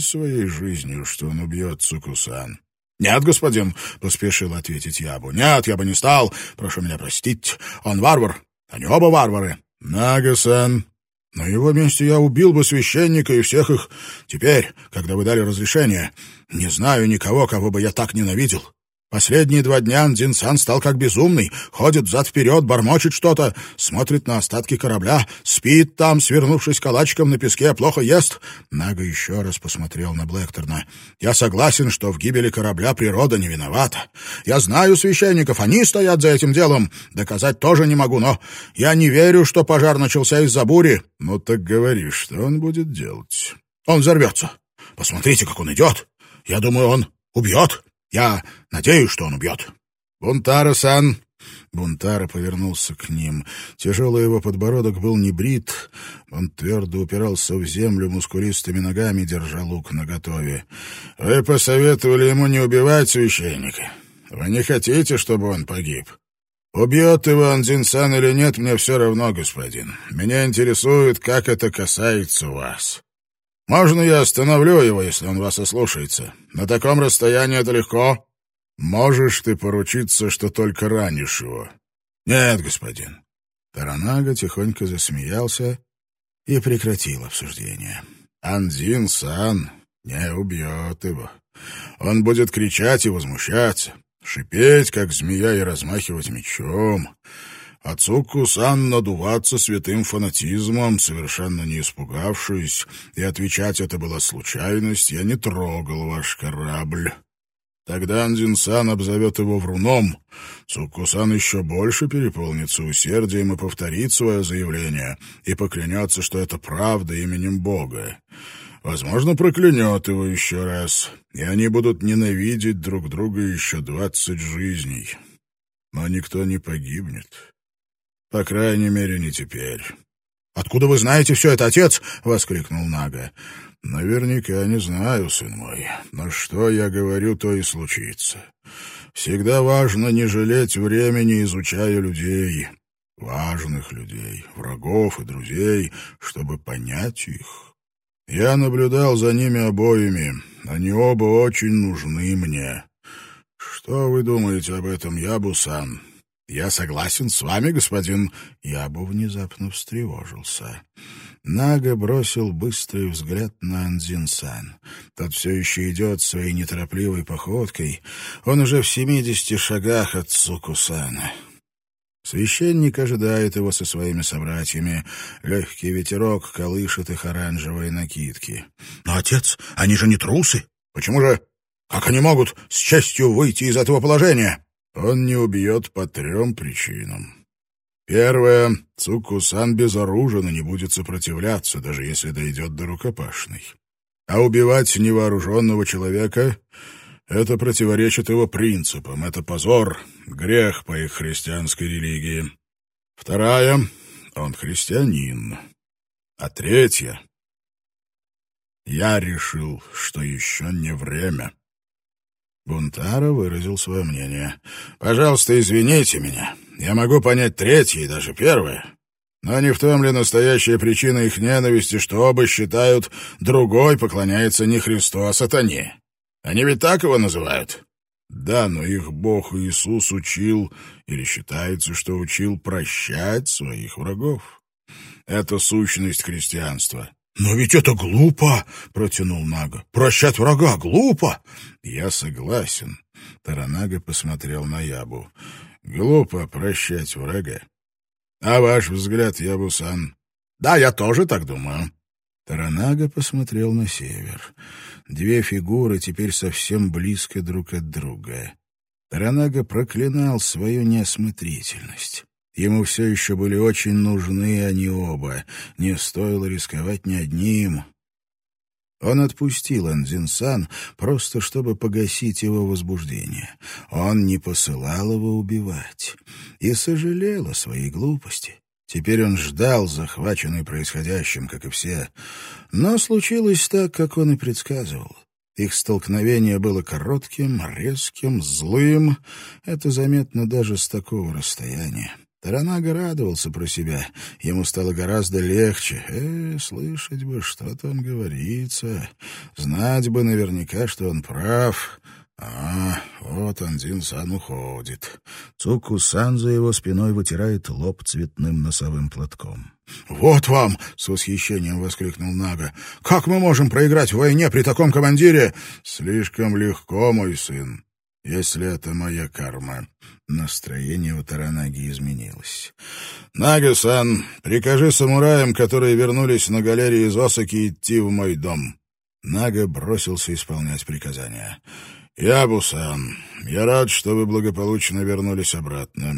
своей жизнью, что он убьет Цукусан?» «Нет, господин», — поспешил ответить Ябу. «Нет, я бы не стал. Прошу меня простить. Он варвар. Они оба варвары». «Нага-сан, на его месте я убил бы священника и всех их. Теперь, когда вы дали разрешение, не знаю никого, кого бы я так ненавидел. Последние два дня Дзинсан стал как безумный, ходит взад-вперед, бормочет что-то, смотрит на остатки корабля, спит там, свернувшись калачиком на песке, плохо ест. Нага еще раз посмотрел на Блэкторна. «Я согласен, что в гибели корабля природа не виновата. Я знаю священников, они стоят за этим делом. Доказать тоже не могу, но я не верю, что пожар начался из-за бури». «Ну так говори, что он будет делать?» «Он взорвется. Посмотрите, как он идет. Я думаю, он убьет». Я надеюсь, что он убьет. Бунтара-сан!» Бунтара повернулся к ним. Тяжелый его подбородок был не брит. Он твердо упирался в землю мускулистыми ногами, держа лук наготове. «Вы посоветовали ему не убивать священника. Вы не хотите, чтобы он погиб?» «Убьет его Анзинсан или нет, мне все равно, господин. Меня интересует, как это касается вас. Можно я остановлю его, если он вас ослушается? На таком расстоянии это легко. Можешь ты поручиться, что только ранишь его? Нет, господин. Таранага тихонько засмеялся и прекратил обсуждение. Андин-сан не убьет его. Он будет кричать и возмущаться, шипеть, как змея, и размахивать мечом. Отцу Кусан надуваться святым фанатизмом, совершенно не испугавшись, и отвечать это была случайность, я не трогал ваш корабль. Тогда Андинсан обзовет его вруном. Цукусан еще больше переполнится усердием и повторит свое заявление, и поклянется, что это правда именем Бога. Возможно, проклянет его еще раз, и они будут ненавидеть друг друга еще двадцать жизней. Но никто не погибнет. По крайней мере, не теперь. Откуда вы знаете все это, отец?» — воскликнул Нага. «Наверняка не знаю, сын мой. Но что я говорю, то и случится. Всегда важно не жалеть времени, изучая людей, важных людей, врагов и друзей, чтобы понять их. Я наблюдал за ними обоими. Они оба очень нужны мне. Что вы думаете об этом, Ябусан? Я согласен с вами, господин. Ябу внезапно встревожился. Нага бросил быстрый взгляд на Анзин-сан. Тот все еще идет своей неторопливой походкой. Он уже в семидесяти шагах от Цукусана. Священник ожидает его со своими собратьями. Легкий ветерок колышет их оранжевые накидки. «Но, отец, они же не трусы! Почему же... Как они могут с честью выйти из этого положения?» «Он не убьет по трем причинам. Первое. Цукусан безоружен и не будет сопротивляться, даже если дойдет до рукопашной. А убивать невооруженного человека это противоречит его принципам. Это позор, грех по их христианской религии. Вторая — он христианин. А третья — я решил, что еще не время. Бунтара выразил свое мнение. «Пожалуйста, извините меня. Я могу понять третье и даже первое. Но не в том ли настоящая причина их ненависти, что оба считают, другой поклоняется не Христу, а сатане. Они ведь так его называют? Да, но их Бог Иисус учил, или считается, что учил прощать своих врагов. Это сущность христианства. «Но ведь это глупо!» — протянул Нага. «Прощать врага глупо!» «Я согласен». Таранага посмотрел на Ябу. «Глупо прощать врага. А ваш взгляд, Ябусан?» «Да, я тоже так думаю». Таранага посмотрел на север. Две фигуры теперь совсем близко друг от друга. Таранага проклинал свою неосмотрительность. Ему все еще были очень нужны они оба. Не стоило рисковать ни одним. Он отпустил Анзинсан просто чтобы погасить его возбуждение. Он не посылал его убивать и сожалел о своей глупости. Теперь он ждал, захваченный происходящим, как и все. Но случилось так, как он и предсказывал. Их столкновение было коротким, резким, злым. Это заметно даже с такого расстояния. Таранага радовался про себя. Ему стало гораздо легче. Э, слышать бы, что там говорится. Знать бы наверняка, что он прав. А, вот Анзин-сан уходит. Цуку-сан за его спиной вытирает лоб цветным носовым платком. «Вот вам!» — с восхищением воскликнул Нага. «Как мы можем проиграть в войне при таком командире?» «Слишком легко, мой сын, если это моя карма». Настроение у Таранаги изменилось. «Нага-сан, прикажи самураям, которые вернулись на галерее из Осаки, идти в мой дом». Нага бросился исполнять приказания. «Ябусан, я рад, что вы благополучно вернулись обратно.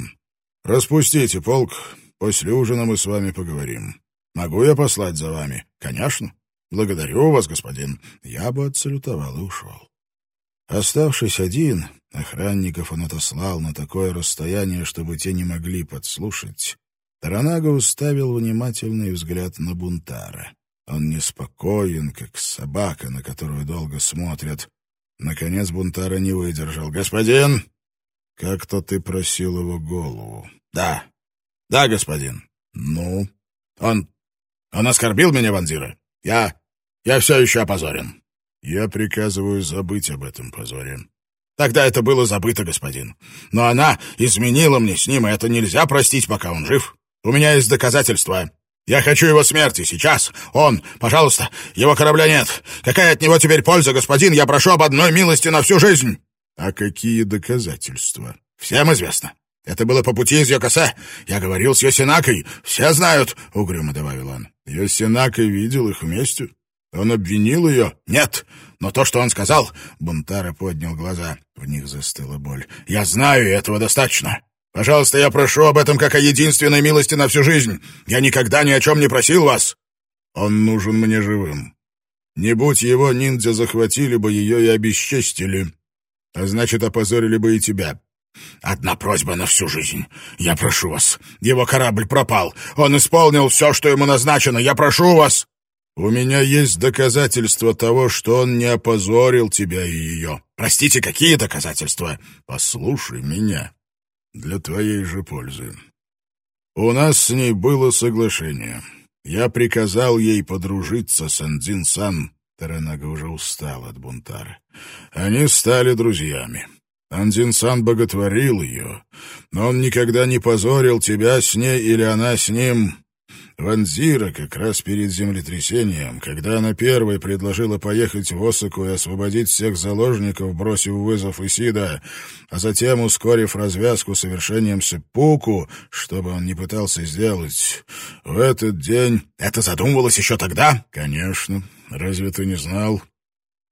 Распустите полк, после ужина мы с вами поговорим. Могу я послать за вами?» «Конечно. Благодарю вас, господин». Я бы отсалютовал и ушел. Оставшись один, охранников он отослал на такое расстояние, чтобы те не могли подслушать. Таранага уставил внимательный взгляд на Бунтара. Он неспокоен, как собака, на которую долго смотрят, Наконец Бунтара не выдержал. «Господин, как-то ты просил его голову». «Да, да, господин». «Ну?» «Он... он оскорбил меня, Ванзира. Я... я все еще опозорен». «Я приказываю забыть об этом позоре». «Тогда это было забыто, господин. Но она изменила мне с ним, и это нельзя простить, пока он жив. У меня есть доказательства. Я хочу его смерти, сейчас. Он, пожалуйста, его корабля нет. Какая от него теперь польза, господин? Я прошу об одной милости на всю жизнь. А какие доказательства? Всем известно. Это было по пути из Йокосе. Я говорил с Йосинакой. Все знают, — угрюмо добавил он. Йосинака видел их вместе. Он обвинил ее? Нет. Но то, что он сказал... Бунтара поднял глаза. В них застыла боль. Я знаю, этого достаточно. Пожалуйста, я прошу об этом как о единственной милости на всю жизнь. Я никогда ни о чем не просил вас. Он нужен мне живым. Не будь его, ниндзя захватили бы ее и обесчестили. А значит, опозорили бы и тебя. Одна просьба на всю жизнь. Я прошу вас. Его корабль пропал. Он исполнил все, что ему назначено. Я прошу вас. У меня есть доказательства того, что он не опозорил тебя и ее. Простите, какие доказательства? Послушай меня. Для твоей же пользы. У нас с ней было соглашение. Я приказал ей подружиться с Андзин-сан. Таранага уже устал от бунтара. Они стали друзьями. Андин-сан боготворил ее, но он никогда не позорил тебя с ней или она с ним. Ванзира как раз перед землетрясением, когда она первой предложила поехать в Осаку и освободить всех заложников, бросив вызов Исида, а затем, ускорив развязку совершением сеппуку, что бы он ни пытался сделать, в этот день... Это задумывалось еще тогда? Конечно. Разве ты не знал?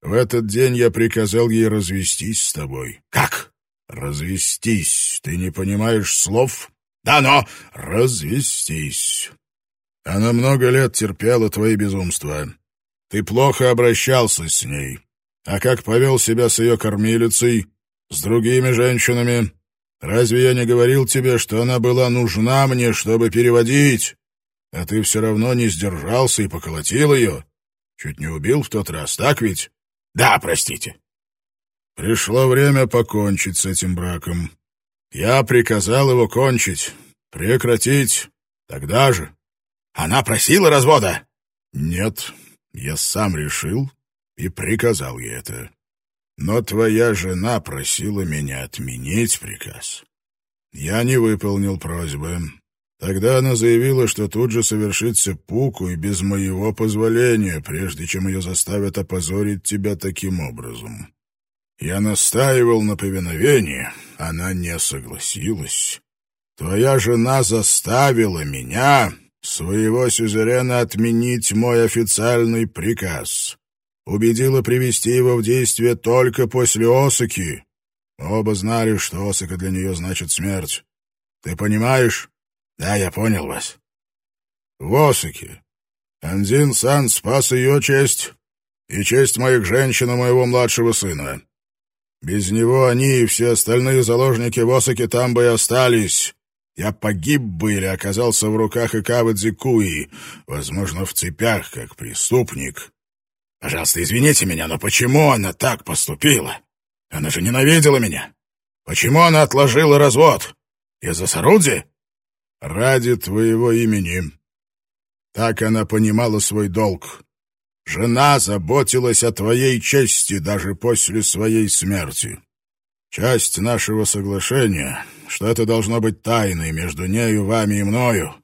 В этот день я приказал ей развестись с тобой. Как? Развестись. Ты не понимаешь слов? Да, но развестись. Она много лет терпела твои безумства. Ты плохо обращался с ней. А как повел себя с ее кормилицей, с другими женщинами? Разве я не говорил тебе, что она была нужна мне, чтобы переводить? А ты все равно не сдержался и поколотил ее. Чуть не убил в тот раз, так ведь? Да, простите. Пришло время покончить с этим браком. Я приказал его кончить, прекратить. Тогда же. Она просила развода? Нет, я сам решил и приказал ей это. Но твоя жена просила меня отменить приказ. Я не выполнил просьбы. Тогда она заявила, что тут же совершит сеппуку и без моего позволения, прежде чем ее заставят опозорить тебя таким образом. Я настаивал на повиновении, она не согласилась. Твоя жена заставила меня, своего сюзерена, отменить мой официальный приказ. Убедила привести его в действие только после Осаки. Оба знали, что Осака для нее значит смерть. Ты понимаешь? Да, я понял вас. В Осаке Андин-сан спас ее честь и честь моих женщин и моего младшего сына. Без него они и все остальные заложники в Осаке там бы и остались. Я погиб бы или оказался в руках Икавы Дзикуи, возможно, в цепях, как преступник. Пожалуйста, извините меня, но почему она так поступила? Она же ненавидела меня. Почему она отложила развод? Из-за Сарудзи? ради твоего имени. Так она понимала свой долг. Жена заботилась о твоей чести даже после своей смерти. Часть нашего соглашения, что это должно быть тайной между нею, вами и мною.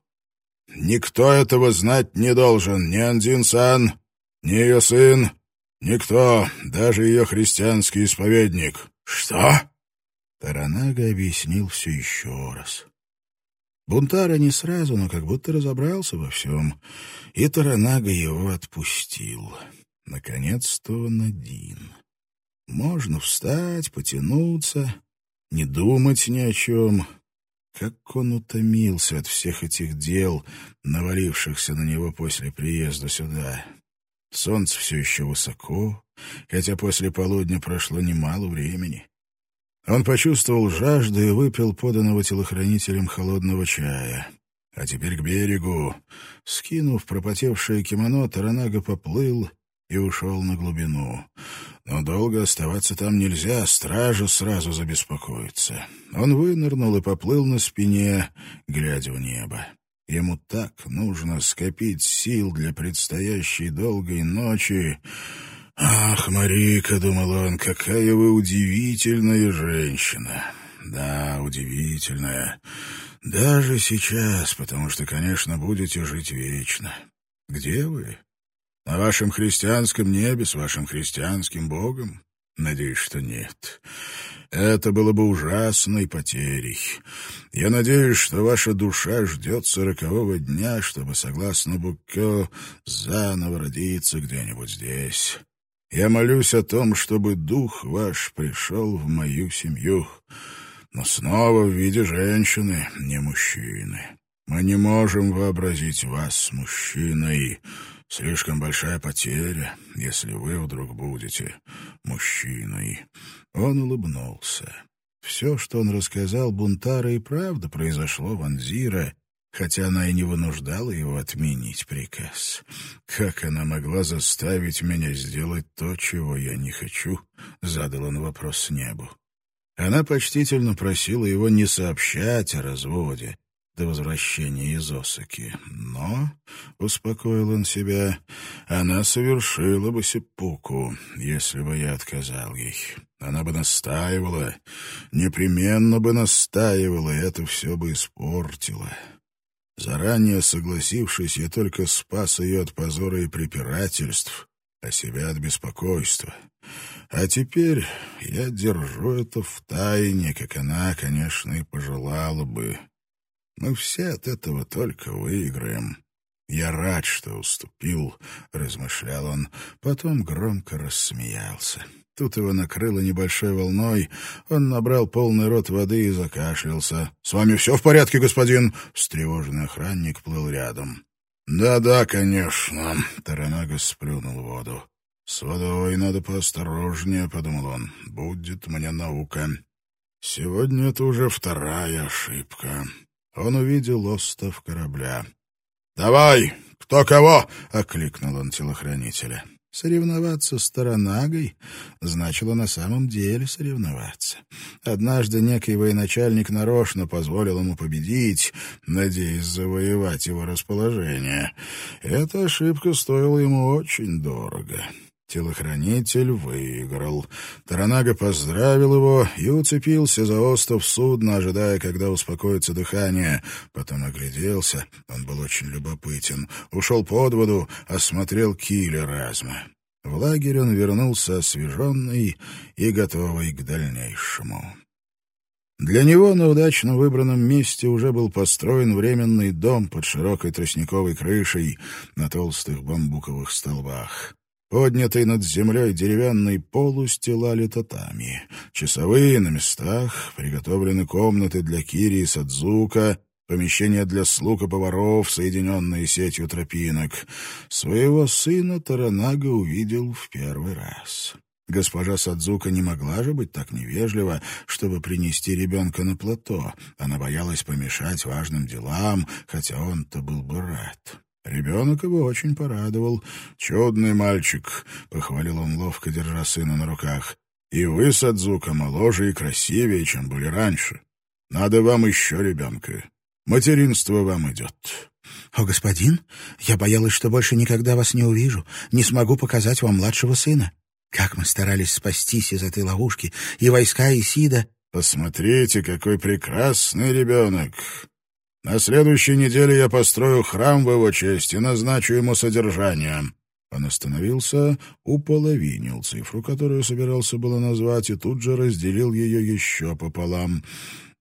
Никто этого знать не должен, ни Андин-сан, ни ее сын, никто, даже ее христианский исповедник. Что? Таранага объяснил все еще раз. Бунтара не сразу, но как будто разобрался во всем, и Таранага его отпустил. Наконец-то он один. Можно встать, потянуться, не думать ни о чем. Как он утомился от всех этих дел, навалившихся на него после приезда сюда. Солнце все еще высоко, хотя после полудня прошло немало времени. Он почувствовал жажду и выпил поданного телохранителем холодного чая. А теперь к берегу. Скинув пропотевшее кимоно, Таранага поплыл и ушел на глубину. Но долго оставаться там нельзя, стража сразу забеспокоится. Он вынырнул и поплыл на спине, глядя в небо. Ему так нужно скопить сил для предстоящей долгой ночи, «Ах, Марика», — думал он, — «какая вы удивительная женщина». «Да, удивительная. Даже сейчас, потому что, конечно, будете жить вечно. Где вы? На вашем христианском небе с вашим христианским Богом? Надеюсь, что нет. Это было бы ужасной потерей. Я надеюсь, что ваша душа ждет сорокового дня, чтобы, согласно Буккё, заново родиться где-нибудь здесь». Я молюсь о том, чтобы дух ваш пришел в мою семью, но снова в виде женщины, не мужчины. Мы не можем вообразить вас мужчиной. Слишком большая потеря, если вы вдруг будете мужчиной. Он улыбнулся. Все, что он рассказал Бунтара, и правда произошло в Анзира, хотя она и не вынуждала его отменить приказ. «Как она могла заставить меня сделать то, чего я не хочу?» — задал он вопрос небу. Она почтительно просила его не сообщать о разводе до возвращения из Осаки. Но, — успокоил он себя, — она совершила бы сеппуку, если бы я отказал ей. Она бы настаивала, непременно бы настаивала, и это все бы испортило. Заранее согласившись, я только спас ее от позора и препирательств, а себя от беспокойства. А теперь я держу это в тайне, как она, конечно, и пожелала бы. Мы все от этого только выиграем. Я рад, что уступил, — размышлял он, потом громко рассмеялся. Тут его накрыло небольшой волной. Он набрал полный рот воды и закашлялся. — С вами все в порядке, господин? — встревоженный охранник плыл рядом. «Да, да, конечно», — Таранага сплюнул воду. «С водой надо поосторожнее», — подумал он. «Будет мне наука». Сегодня это уже вторая ошибка. Он увидел остов корабля. «Давай! Кто кого?» — окликнул он телохранителя. Соревноваться с Таранагой значило на самом деле соревноваться. Однажды некий военачальник нарочно позволил ему победить, надеясь завоевать его расположение. Эта ошибка стоила ему очень дорого. Телохранитель выиграл. Таранага поздравил его и уцепился за остов судна, ожидая, когда успокоится дыхание. Потом огляделся. Он был очень любопытен. Ушел под воду, осмотрел килер Разма. В лагерь он вернулся освеженный и готовый к дальнейшему. Для него на удачно выбранном месте уже был построен временный дом под широкой тростниковой крышей на толстых бамбуковых столбах. Поднятый над землей деревянный пол устилали татами. Часовые на местах, приготовлены комнаты для Кири и Садзука, помещения для слуг и поваров, соединенные сетью тропинок. Своего сына Таранага увидел в первый раз. Госпожа Садзука не могла же быть так невежлива, чтобы принести ребенка на плато. Она боялась помешать важным делам, хотя он-то был бы рад. Ребенок его очень порадовал. «Чудный мальчик», — похвалил он, ловко держа сына на руках. «И вы, Садзука, моложе и красивее, чем были раньше. Надо вам еще ребенка. Материнство вам идет». «О, господин, я боялась, что больше никогда вас не увижу, не смогу показать вам младшего сына. Как мы старались спастись из этой ловушки, и войска Исида...» «Посмотрите, какой прекрасный ребенок! На следующей неделе я построю храм в его честь и назначу ему содержание». Он остановился, уполовинил цифру, которую собирался было назвать, и тут же разделил ее еще пополам.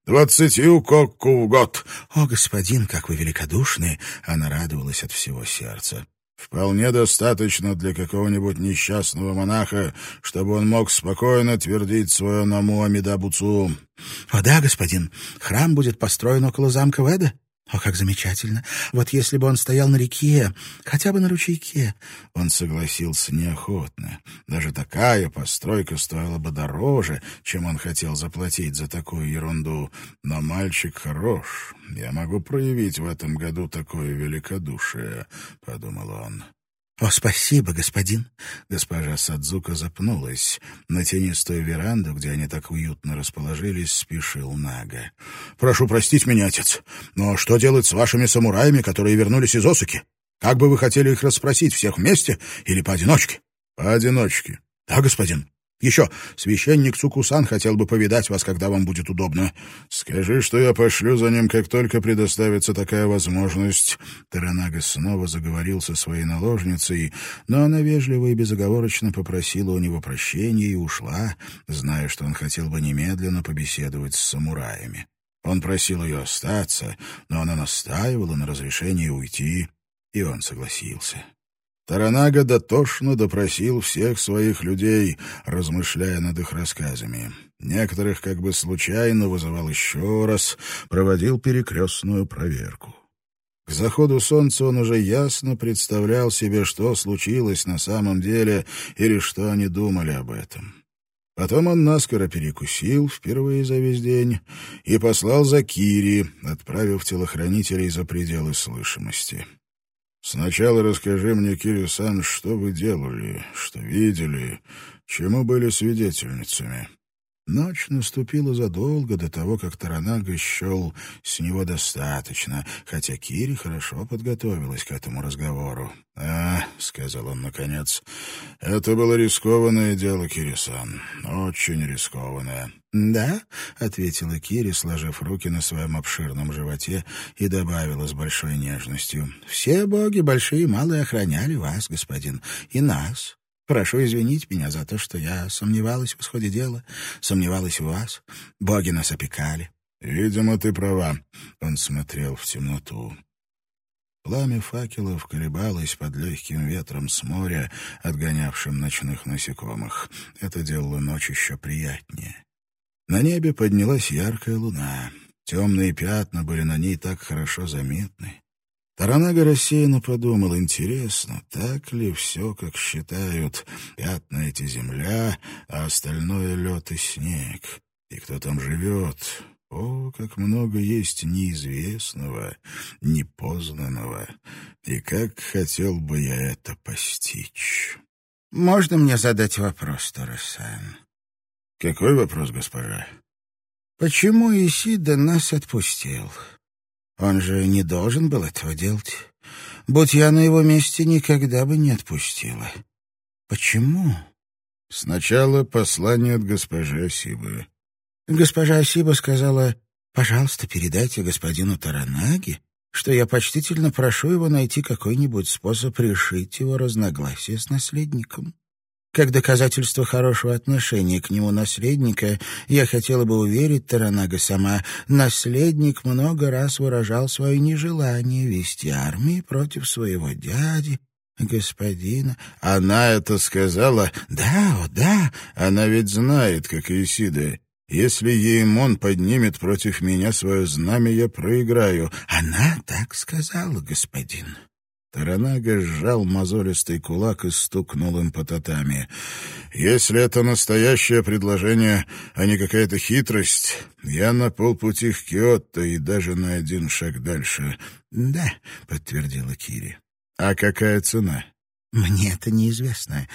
«Двадцати укокку в год!» «О, господин, как вы великодушны!» Она радовалась от всего сердца. Вполне достаточно для какого-нибудь несчастного монаха, чтобы он мог спокойно твердить свое наму Амидабуцу. — О да, господин, храм будет построен около замка Веда. О, как замечательно! Вот если бы он стоял на реке, хотя бы на ручейке. Он согласился неохотно. Даже такая постройка стоила бы дороже, чем он хотел заплатить за такую ерунду. Но мальчик хорош. Я могу проявить в этом году такое великодушие, — подумал он. «О, спасибо, господин!» Госпожа Садзука запнулась. На тенистую веранду, где они так уютно расположились, спешил Нага. «Прошу простить меня, отец, но что делать с вашими самураями, которые вернулись из Осуки? Как бы вы хотели их расспросить, всех вместе или поодиночке?» «Поодиночке». «Да, господин. Еще священник Цукусан хотел бы повидать вас, когда вам будет удобно. Скажи, что я пошлю за ним, как только предоставится такая возможность». Таранага снова заговорил со своей наложницей, но она вежливо и безоговорочно попросила у него прощения и ушла, зная, что он хотел бы немедленно побеседовать с самураями. Он просил ее остаться, но она настаивала на разрешении уйти, и он согласился. Таранага дотошно допросил всех своих людей, размышляя над их рассказами. Некоторых как бы случайно вызывал еще раз, проводил перекрестную проверку. К заходу солнца он уже ясно представлял себе, что случилось на самом деле или что они думали об этом. Потом он наскоро перекусил, впервые за весь день, и послал за Кири, отправив телохранителей за пределы слышимости. «Сначала расскажи мне, Кири-сан, что вы делали, что видели, чему были свидетельницами». Ночь наступила задолго до того, как Таранага счел с него достаточно, хотя Кири хорошо подготовилась к этому разговору. «А, — сказал он наконец, — это было рискованное дело, Кири-сан, очень рискованное». «Да», — ответила Кири, сложив руки на своем обширном животе, и добавила с большой нежностью, «все боги, большие и малые, охраняли вас, господин, и нас». Прошу извинить меня за то, что я сомневалась в исходе дела, сомневалась в вас. Боги нас опекали. Видимо, ты права. Он смотрел в темноту. Пламя факелов колебалось под легким ветром с моря, отгонявшим ночных насекомых. Это делало ночь еще приятнее. На небе поднялась яркая луна. Темные пятна были на ней так хорошо заметны. Таранага рассеянно подумал, интересно, так ли все, как считают, пятна эти земля, а остальное лед и снег, и кто там живет. О, как много есть неизвестного, непознанного, и как хотел бы я это постичь. «Можно мне задать вопрос, Торасан?» «Какой вопрос, госпожа?» «Почему Исида нас отпустил?» Он же не должен был этого делать. Будь я на его месте, никогда бы не отпустила. Почему? Сначала послание от госпожи Асибы. Госпожа Асиба сказала, «Пожалуйста, передайте господину Таранаги, что я почтительно прошу его найти какой-нибудь способ решить его разногласия с наследником». Как доказательство хорошего отношения к нему наследника, я хотела бы уверить Таранага сама, наследник много раз выражал свое нежелание вести армии против своего дяди, господина. Она это сказала? Да, о, да. Она ведь знает, как Исида. Если Еймон поднимет против меня свое знамя, я проиграю. Она так сказала, господин. Таранага сжал мозолистый кулак и стукнул им по татами. «Если это настоящее предложение, а не какая-то хитрость, я на полпути к Киотто и даже на один шаг дальше». «Да», — подтвердила Кири. «А какая цена?» «Мне это неизвестно.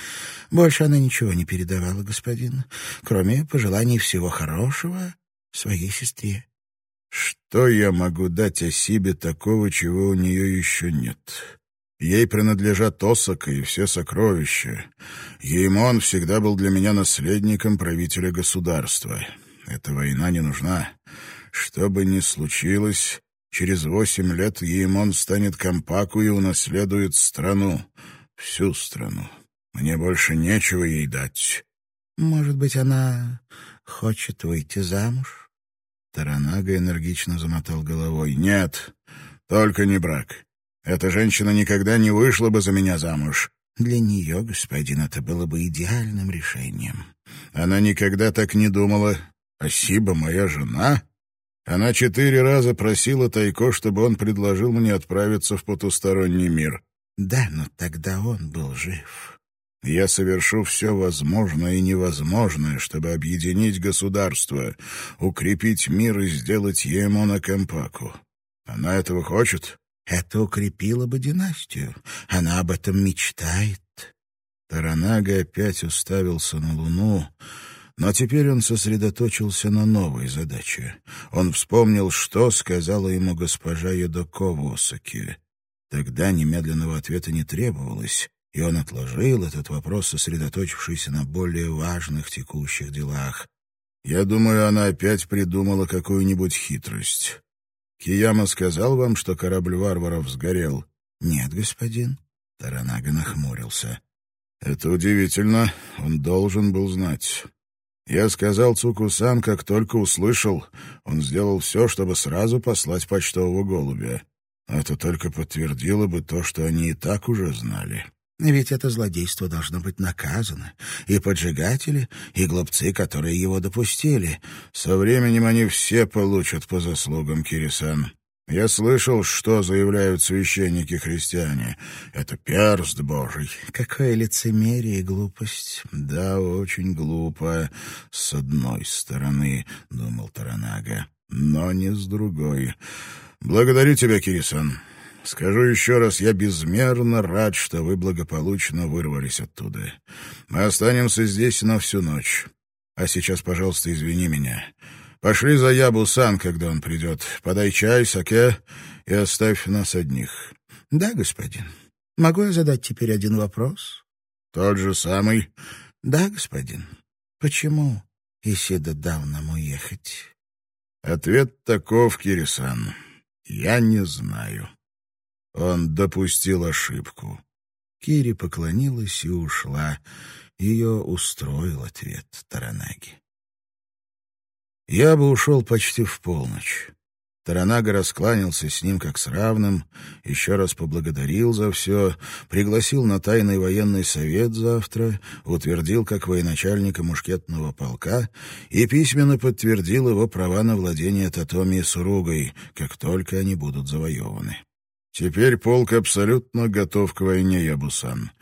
Больше она ничего не передавала, господин, кроме пожеланий всего хорошего своей сестре». «Что я могу дать о себе такого, чего у нее еще нет?» Ей принадлежат Осака и все сокровища. Еймон всегда был для меня наследником правителя государства. Эта война не нужна. Что бы ни случилось, через восемь лет Еймон станет компаку и унаследует страну. Всю страну. Мне больше нечего ей дать. Может быть, она хочет выйти замуж? Таранага энергично замотал головой. Нет, только не брак. Эта женщина никогда не вышла бы за меня замуж. Для нее, господин, это было бы идеальным решением. Она никогда так не думала. Асиба моя жена. Она четыре раза просила Тайко, чтобы он предложил мне отправиться в потусторонний мир. Да, но тогда он был жив. Я совершу все возможное и невозможное, чтобы объединить государство, укрепить мир и сделать Емона Кампаку. Она этого хочет? Это укрепило бы династию. Она об этом мечтает. Таранага опять уставился на Луну, но теперь он сосредоточился на новой задаче. Он вспомнил, что сказала ему госпожа Осаки. Тогда немедленного ответа не требовалось, и он отложил этот вопрос, сосредоточившись на более важных текущих делах. Я думаю, она опять придумала какую-нибудь хитрость. Кияма сказал вам, что корабль варваров сгорел? Нет, господин. Таранага нахмурился. Это удивительно. Он должен был знать. Я сказал Цукусан, как только услышал. Он сделал все, чтобы сразу послать почтового голубя. Это только подтвердило бы то, что они и так уже знали. Ведь это злодейство должно быть наказано. И поджигатели, и глупцы, которые его допустили. Со временем они все получат по заслугам, Кирисан. Я слышал, что заявляют священники-христиане. Это перст Божий. Какое лицемерие и глупость. Да, очень глупо, с одной стороны, — думал Таранага, — но не с другой. Благодарю тебя, Кирисан. Скажу еще раз, я безмерно рад, что вы благополучно вырвались оттуда. Мы останемся здесь на всю ночь. А сейчас, пожалуйста, извини меня. Пошли за Ябу-сан, когда он придет. Подай чай, саке и оставь нас одних. — Да, господин. Могу я задать теперь один вопрос? — Тот же самый. — Да, господин. Почему Исида дал нам уехать? Ответ таков, Кирисан. Я не знаю. Он допустил ошибку. Кири поклонилась и ушла. Ее устроил ответ Таранаги. Я бы ушел почти в полночь. Таранага раскланялся с ним как с равным, еще раз поблагодарил за все, пригласил на тайный военный совет завтра, утвердил как военачальника мушкетного полка и письменно подтвердил его права на владение Татоми и Суругой, как только они будут завоеваны. Теперь полк абсолютно готов к войне, Ябусан.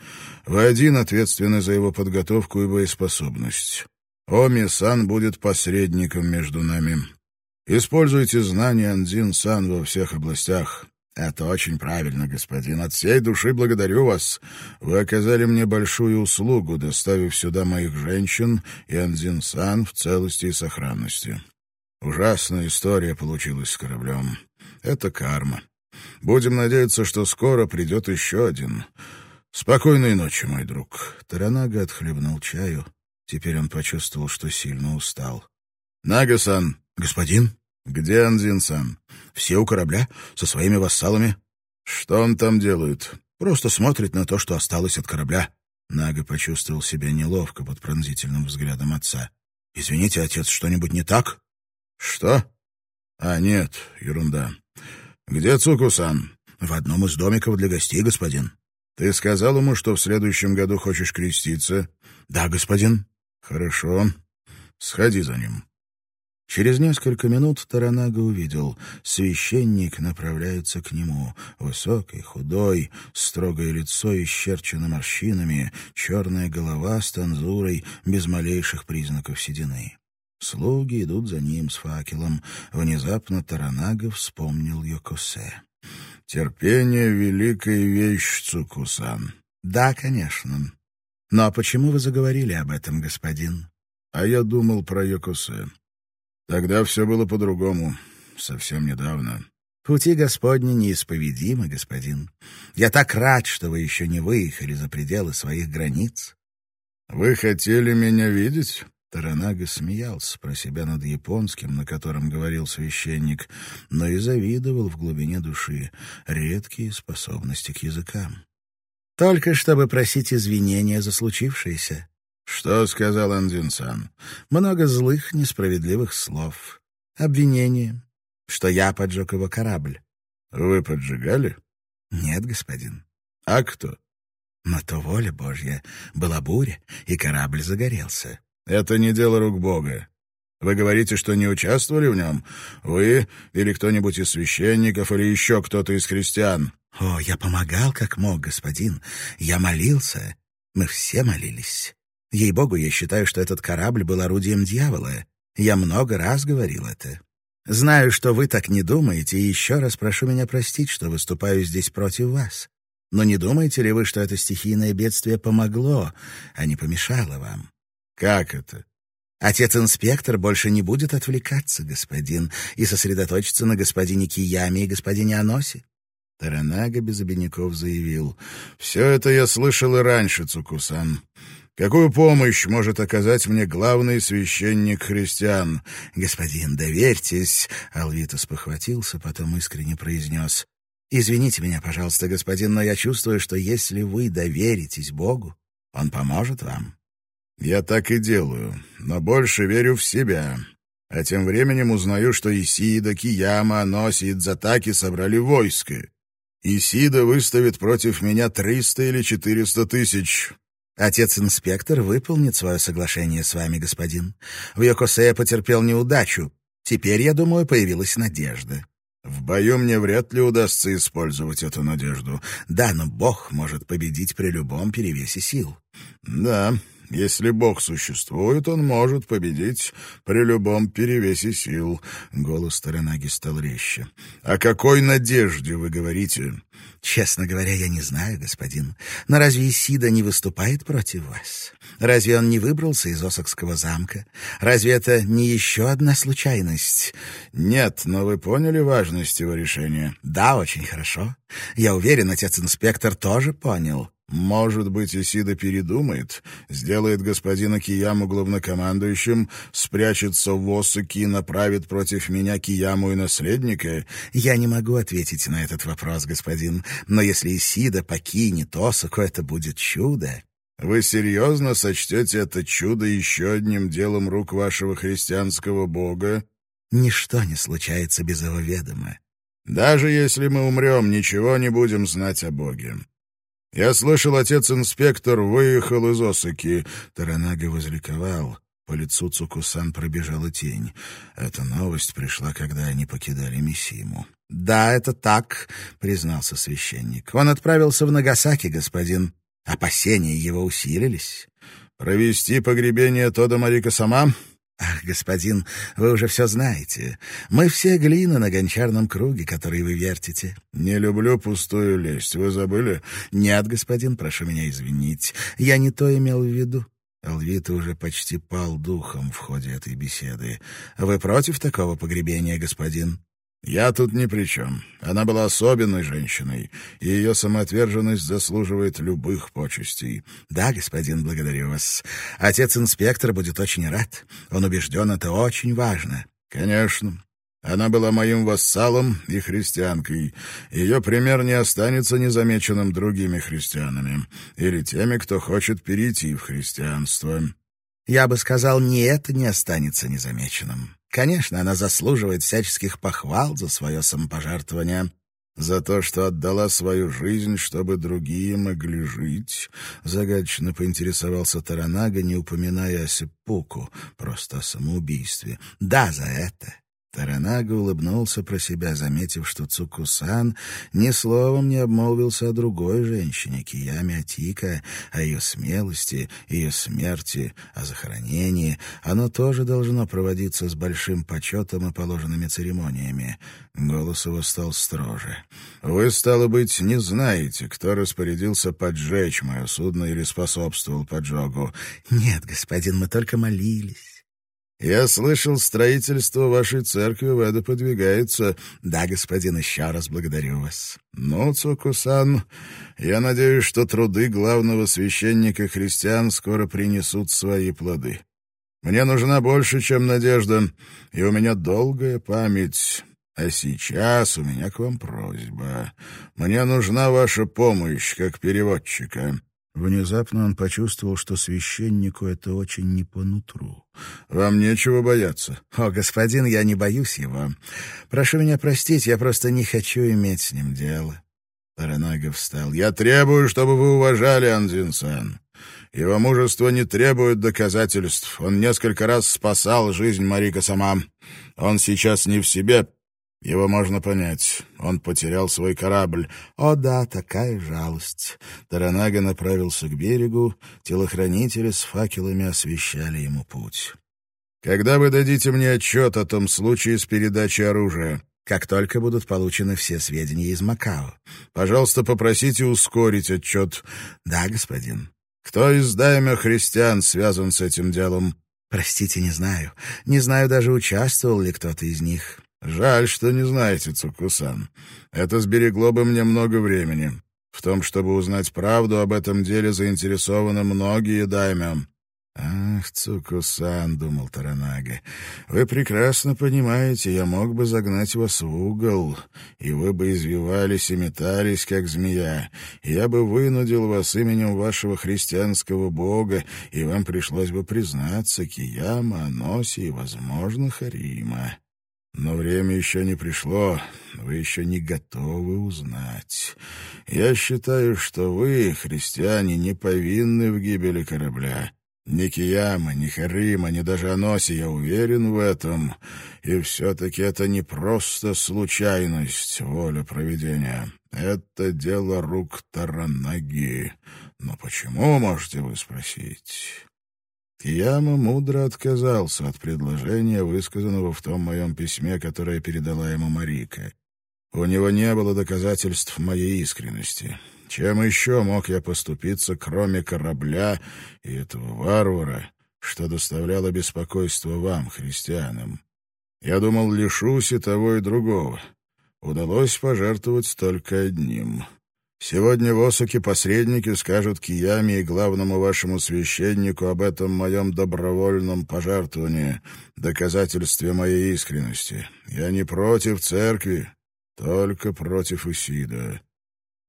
Вы один ответственны за его подготовку и боеспособность. Оми-сан будет посредником между нами. Используйте знания Андзин-сан во всех областях. Это очень правильно, господин. От всей души благодарю вас. Вы оказали мне большую услугу, доставив сюда моих женщин и Андзин-сан в целости и сохранности. Ужасная история получилась с кораблем. Это карма. Будем надеяться, что скоро придет еще один. Спокойной ночи, мой друг. Таранага отхлебнул чаю Теперь он почувствовал, что сильно устал. «Нага-сан!» «Господин?» «Где Анзин-сан?» «Все у корабля, со своими вассалами». «Что он там делает?» «Просто смотрит на то, что осталось от корабля». Нага почувствовал себя неловко под пронзительным взглядом отца. «Извините, отец, что-нибудь не так?» «Что?» «А, нет, ерунда. Где Цуку-сан?» «В одном из домиков для гостей, господин». «Ты сказал ему, что в следующем году хочешь креститься?» «Да, господин». «Хорошо. Сходи за ним». Через несколько минут Таранага увидел. Священник направляется к нему. Высокий, худой, строгое лицо исчерчено морщинами, черная голова с танзурой, без малейших признаков седины. Слуги идут за ним с факелом. Внезапно Таранага вспомнил Йокосе. «Терпение — великая вещь, Цукусан». «Да, конечно. Но почему вы заговорили об этом, господин? А я думал про Йокосе. Тогда все было по-другому, совсем недавно. Пути Господни неисповедимы, господин. Я так рад, что вы еще не выехали за пределы своих границ. Вы хотели меня видеть? Таранага смеялся про себя над японским, на котором говорил священник, но и завидовал в глубине души редкие способности к языкам. Только чтобы просить извинения за случившееся. Что сказал Андинсан? Много злых, несправедливых слов. Обвинение, что я поджег его корабль. Вы поджигали? Нет, господин. А кто? Но то воля Божья. Была буря, и корабль загорелся. Это не дело рук Бога. Вы говорите, что не участвовали в нем? Вы или кто-нибудь из священников, или еще кто-то из христиан? О, я помогал как мог, господин. Я молился. Мы все молились. Ей-богу, я считаю, что этот корабль был орудием дьявола. Я много раз говорил это. Знаю, что вы так не думаете, и еще раз прошу меня простить, что выступаю здесь против вас. Но не думаете ли вы, что это стихийное бедствие помогло, а не помешало вам? Как это? Отец-инспектор больше не будет отвлекаться, господин, и сосредоточиться на господине Кияме и господине Аносе. Таранага без обиняков заявил. «Все это я слышал и раньше, Цукусан. Какую помощь может оказать мне главный священник христиан?» «Господин, доверьтесь!» — Алвитус похватился, потом искренне произнес. «Извините меня, пожалуйста, господин, но я чувствую, что если вы доверитесь Богу, Он поможет вам». «Я так и делаю, но больше верю в себя. А тем временем узнаю, что Исида, Кияма, Аноси и Дзатаки собрали войско. Исида выставит против меня триста или четыреста тысяч. Отец-инспектор выполнит свое соглашение с вами, господин. В Йокосе потерпел неудачу. Теперь, я думаю, появилась надежда. В бою мне вряд ли удастся использовать эту надежду. Да, но Бог может победить при любом перевесе сил. Да, если Бог существует, он может победить при любом перевесе сил. Голос Таранаги стал резче. О какой надежде вы говорите? Честно говоря, я не знаю, господин. Но разве Исида не выступает против вас? Разве он не выбрался из Осокского замка? Разве это не еще одна случайность? Нет, но вы поняли важность его решения? Да, очень хорошо. Я уверен, отец-инспектор тоже понял. Может быть, Исида передумает, сделает господина Кияму главнокомандующим, спрячется в Осаки и направит против меня Кияму и наследника? Я не могу ответить на этот вопрос, господин, но если Исида покинет Осаку, это будет чудо. Вы серьезно сочтете это чудо еще одним делом рук вашего христианского бога? Ничто не случается без его ведома. Даже если мы умрем, ничего не будем знать о Боге. «Я слышал, отец-инспектор выехал из Осаки». Таранага возликовал. По лицу Цукусан пробежала тень. Эта новость пришла, когда они покидали Мисиму. «Да, это так», — признался священник. «Он отправился в Нагасаки, господин. Опасения его усилились». «Провести погребение Тода Марика сама?» «Ах, господин, вы уже все знаете. Мы все глина на гончарном круге, который вы вертите». «Не люблю пустую лесть. Вы забыли?» «Нет, господин, прошу меня извинить. Я не то имел в виду». Алвита уже почти пал духом в ходе этой беседы. «Вы против такого погребения, господин?» «Я тут ни при чем. Она была особенной женщиной, и ее самоотверженность заслуживает любых почестей». «Да, господин, благодарю вас. Отец-инспектор будет очень рад. Он убежден, это очень важно». «Конечно. Она была моим вассалом и христианкой. Ее пример не останется незамеченным другими христианами или теми, кто хочет перейти в христианство». «Я бы сказал, не это не останется незамеченным». Конечно, она заслуживает всяческих похвал за свое самопожертвование. За то, что отдала свою жизнь, чтобы другие могли жить, загадочно поинтересовался Таранага, не упоминая о Сеппуку, просто о самоубийстве. Да, за это. Таранага улыбнулся про себя, заметив, что Цукусан ни словом не обмолвился о другой женщине, Кияме Атика, о ее смелости, ее смерти, о захоронении. Оно тоже должно проводиться с большим почетом и положенными церемониями. Голос его стал строже. «Вы, стало быть, не знаете, кто распорядился поджечь мое судно или способствовал поджогу?» «Нет, господин, мы только молились». «Я слышал, строительство вашей церкви в Эдо подвигается». «Да, господин, еще раз благодарю вас». «Ну, Цукусан, я надеюсь, что труды главного священника христиан скоро принесут свои плоды. Мне нужна больше, чем надежда, и у меня долгая память». А сейчас у меня к вам просьба. Мне нужна ваша помощь как переводчика. Внезапно он почувствовал, что священнику это очень не по нутру. «Вам нечего бояться». «О, господин, я не боюсь его. Прошу меня простить, я просто не хочу иметь с ним дело». Таранага встал. «Я требую, чтобы вы уважали Анзин-сан. Его мужество не требует доказательств. Он несколько раз спасал жизнь Марика сама. Он сейчас не в себе, его можно понять. Он потерял свой корабль. О да, такая жалость. Таранага направился к берегу. Телохранители с факелами освещали ему путь. «Когда вы дадите мне отчет о том случае с передачей оружия?» «Как только будут получены все сведения из Макао». «Пожалуйста, попросите ускорить отчет». «Да, господин». «Кто из даймя христиан связан с этим делом?» «Простите, не знаю. Не знаю даже, участвовал ли кто-то из них». Жаль, что не знаете, Цукусан. Это сберегло бы мне много времени. В том, чтобы узнать правду об этом деле, заинтересованы многие даймя. «Ах, Цукусан», — думал Таранага, — «вы прекрасно понимаете, я мог бы загнать вас в угол, и вы бы извивались и метались, как змея, я бы вынудил вас именем вашего христианского бога, и вам пришлось бы признаться Кияма, Аноси и, возможно, Харима. Но время еще не пришло, вы еще не готовы узнать. Я считаю, что вы, христиане, не повинны в гибели корабля. Ни Кияма, ни Харима, ни даже Аноси, я уверен в этом. И все-таки это не просто случайность, воля проведения. Это дело рук Таранаги. Но почему, можете вы спросить? Кияма мудро отказался от предложения, высказанного в том моем письме, которое передала ему Марика. У него не было доказательств моей искренности. Чем еще мог я поступиться, кроме корабля и этого варвара, что доставляло беспокойство вам, христианам? Я думал, лишусь и того, и другого. Удалось пожертвовать только одним. Сегодня в Осаке посредники скажут Кияме и главному вашему священнику об этом моем добровольном пожертвовании, доказательстве моей искренности. Я не против церкви, только против Исида.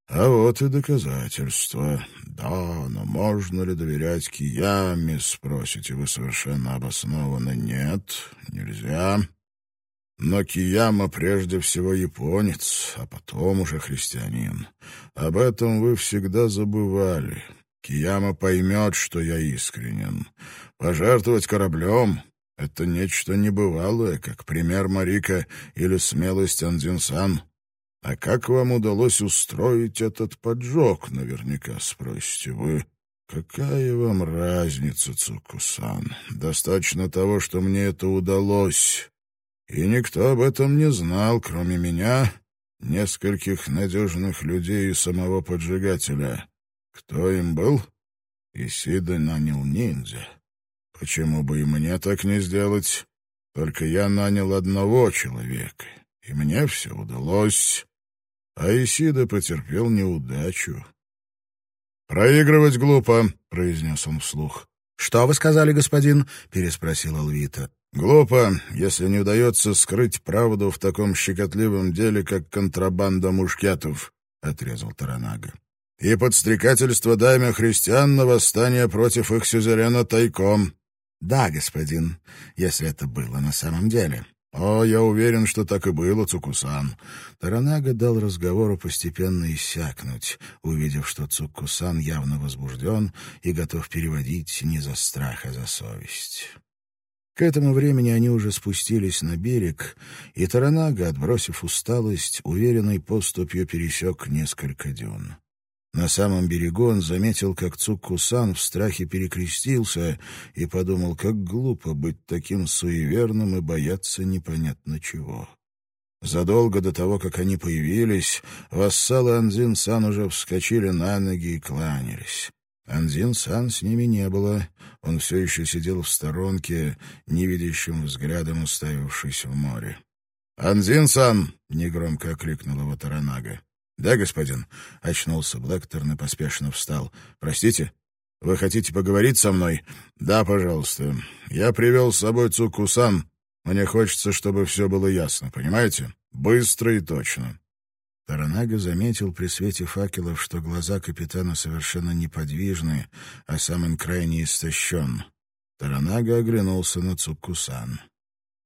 А вот и доказательства. Да, но можно ли доверять Кияме, спросите вы совершенно обоснованно. Нет, нельзя. Но Кияма прежде всего японец, а потом уже христианин. Об этом вы всегда забывали. Кияма поймет, что я искренен. Пожертвовать кораблем — это нечто небывалое, как пример Марика или смелость Андзинсан. «А как вам удалось устроить этот поджог?» — наверняка спросите вы. «Какая вам разница, Цукусан? Достаточно того, что мне это удалось. И никто об этом не знал, кроме меня, нескольких надежных людей и самого поджигателя. Кто им был? Исида нанял ниндзя. Почему бы и мне так не сделать? Только я нанял одного человека, и мне все удалось а Исида потерпел неудачу. «Проигрывать глупо», — произнес он вслух. «Что вы сказали, господин?» — переспросил Алвита. «Глупо, если не удается скрыть правду в таком щекотливом деле, как контрабанда мушкетов», — отрезал Таранага. «И подстрекательство даме христиан на восстание против их сюзерена тайком». «Да, господин, если это было на самом деле». «О, я уверен, что так и было, Цукусан». Таранага дал разговору постепенно иссякнуть, увидев, что Цукусан явно возбужден и готов переводить не за страх, а за совесть. К этому времени они уже спустились на берег, и Таранага, отбросив усталость, уверенной поступью пересек несколько дюн. На самом берегу он заметил, как Цуккусан в страхе перекрестился и подумал, как глупо быть таким суеверным и бояться непонятно чего. Задолго до того, как они появились, вассалы Анзин-сан уже вскочили на ноги и кланялись. Анзин-сан с ними не было. Он все еще сидел в сторонке, невидящим взглядом уставившись в море. «Анзин-сан!» — негромко окликнул его Таранага. «Да, господин», — очнулся Блэкторн и поспешно встал. «Простите, вы хотите поговорить со мной?» «Да, пожалуйста. Я привел с собой Цукусан. Мне хочется, чтобы все было ясно, понимаете? Быстро и точно». Таранага заметил при свете факелов, что глаза капитана совершенно неподвижны, а сам он крайне истощен. Таранага оглянулся на Цукусан.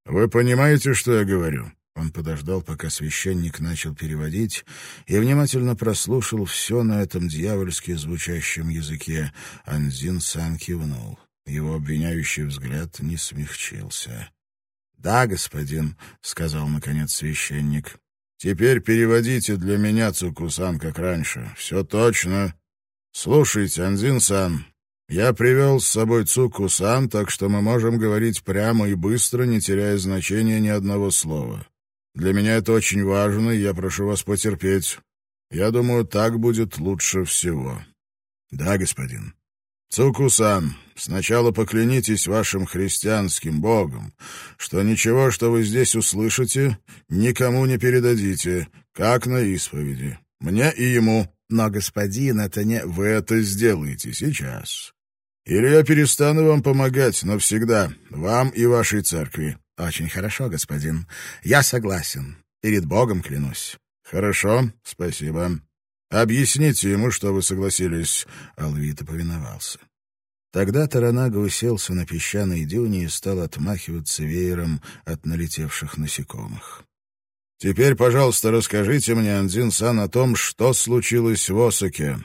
«Вы понимаете, что я говорю?» Он подождал, пока священник начал переводить, и внимательно прослушал все на этом дьявольски звучащем языке. Анзин Сан кивнул. Его обвиняющий взгляд не смягчился. «Да, господин», — сказал, наконец, священник. «Теперь переводите для меня, Цукусан, как раньше. Все точно. Слушайте, Анзин-сан, я привел с собой Цукусан, так что мы можем говорить прямо и быстро, не теряя значения ни одного слова. Для меня это очень важно, и я прошу вас потерпеть. Я думаю, так будет лучше всего. Да, господин. Цукусан, сначала поклянитесь вашим христианским богом, что ничего, что вы здесь услышите, никому не передадите, как на исповеди. Мне и ему. Но, господин, это не... Вы это сделаете сейчас. Или я перестану вам помогать навсегда, вам и вашей церкви. «Очень хорошо, господин. Я согласен. Перед Богом клянусь». «Хорошо, спасибо. Объясните ему, что вы согласились». Алвита повиновался. Тогда Таранага уселся на песчаной дюне и стал отмахиваться веером от налетевших насекомых. «Теперь, пожалуйста, расскажите мне, Андзин-сан, о том, что случилось в Осаке.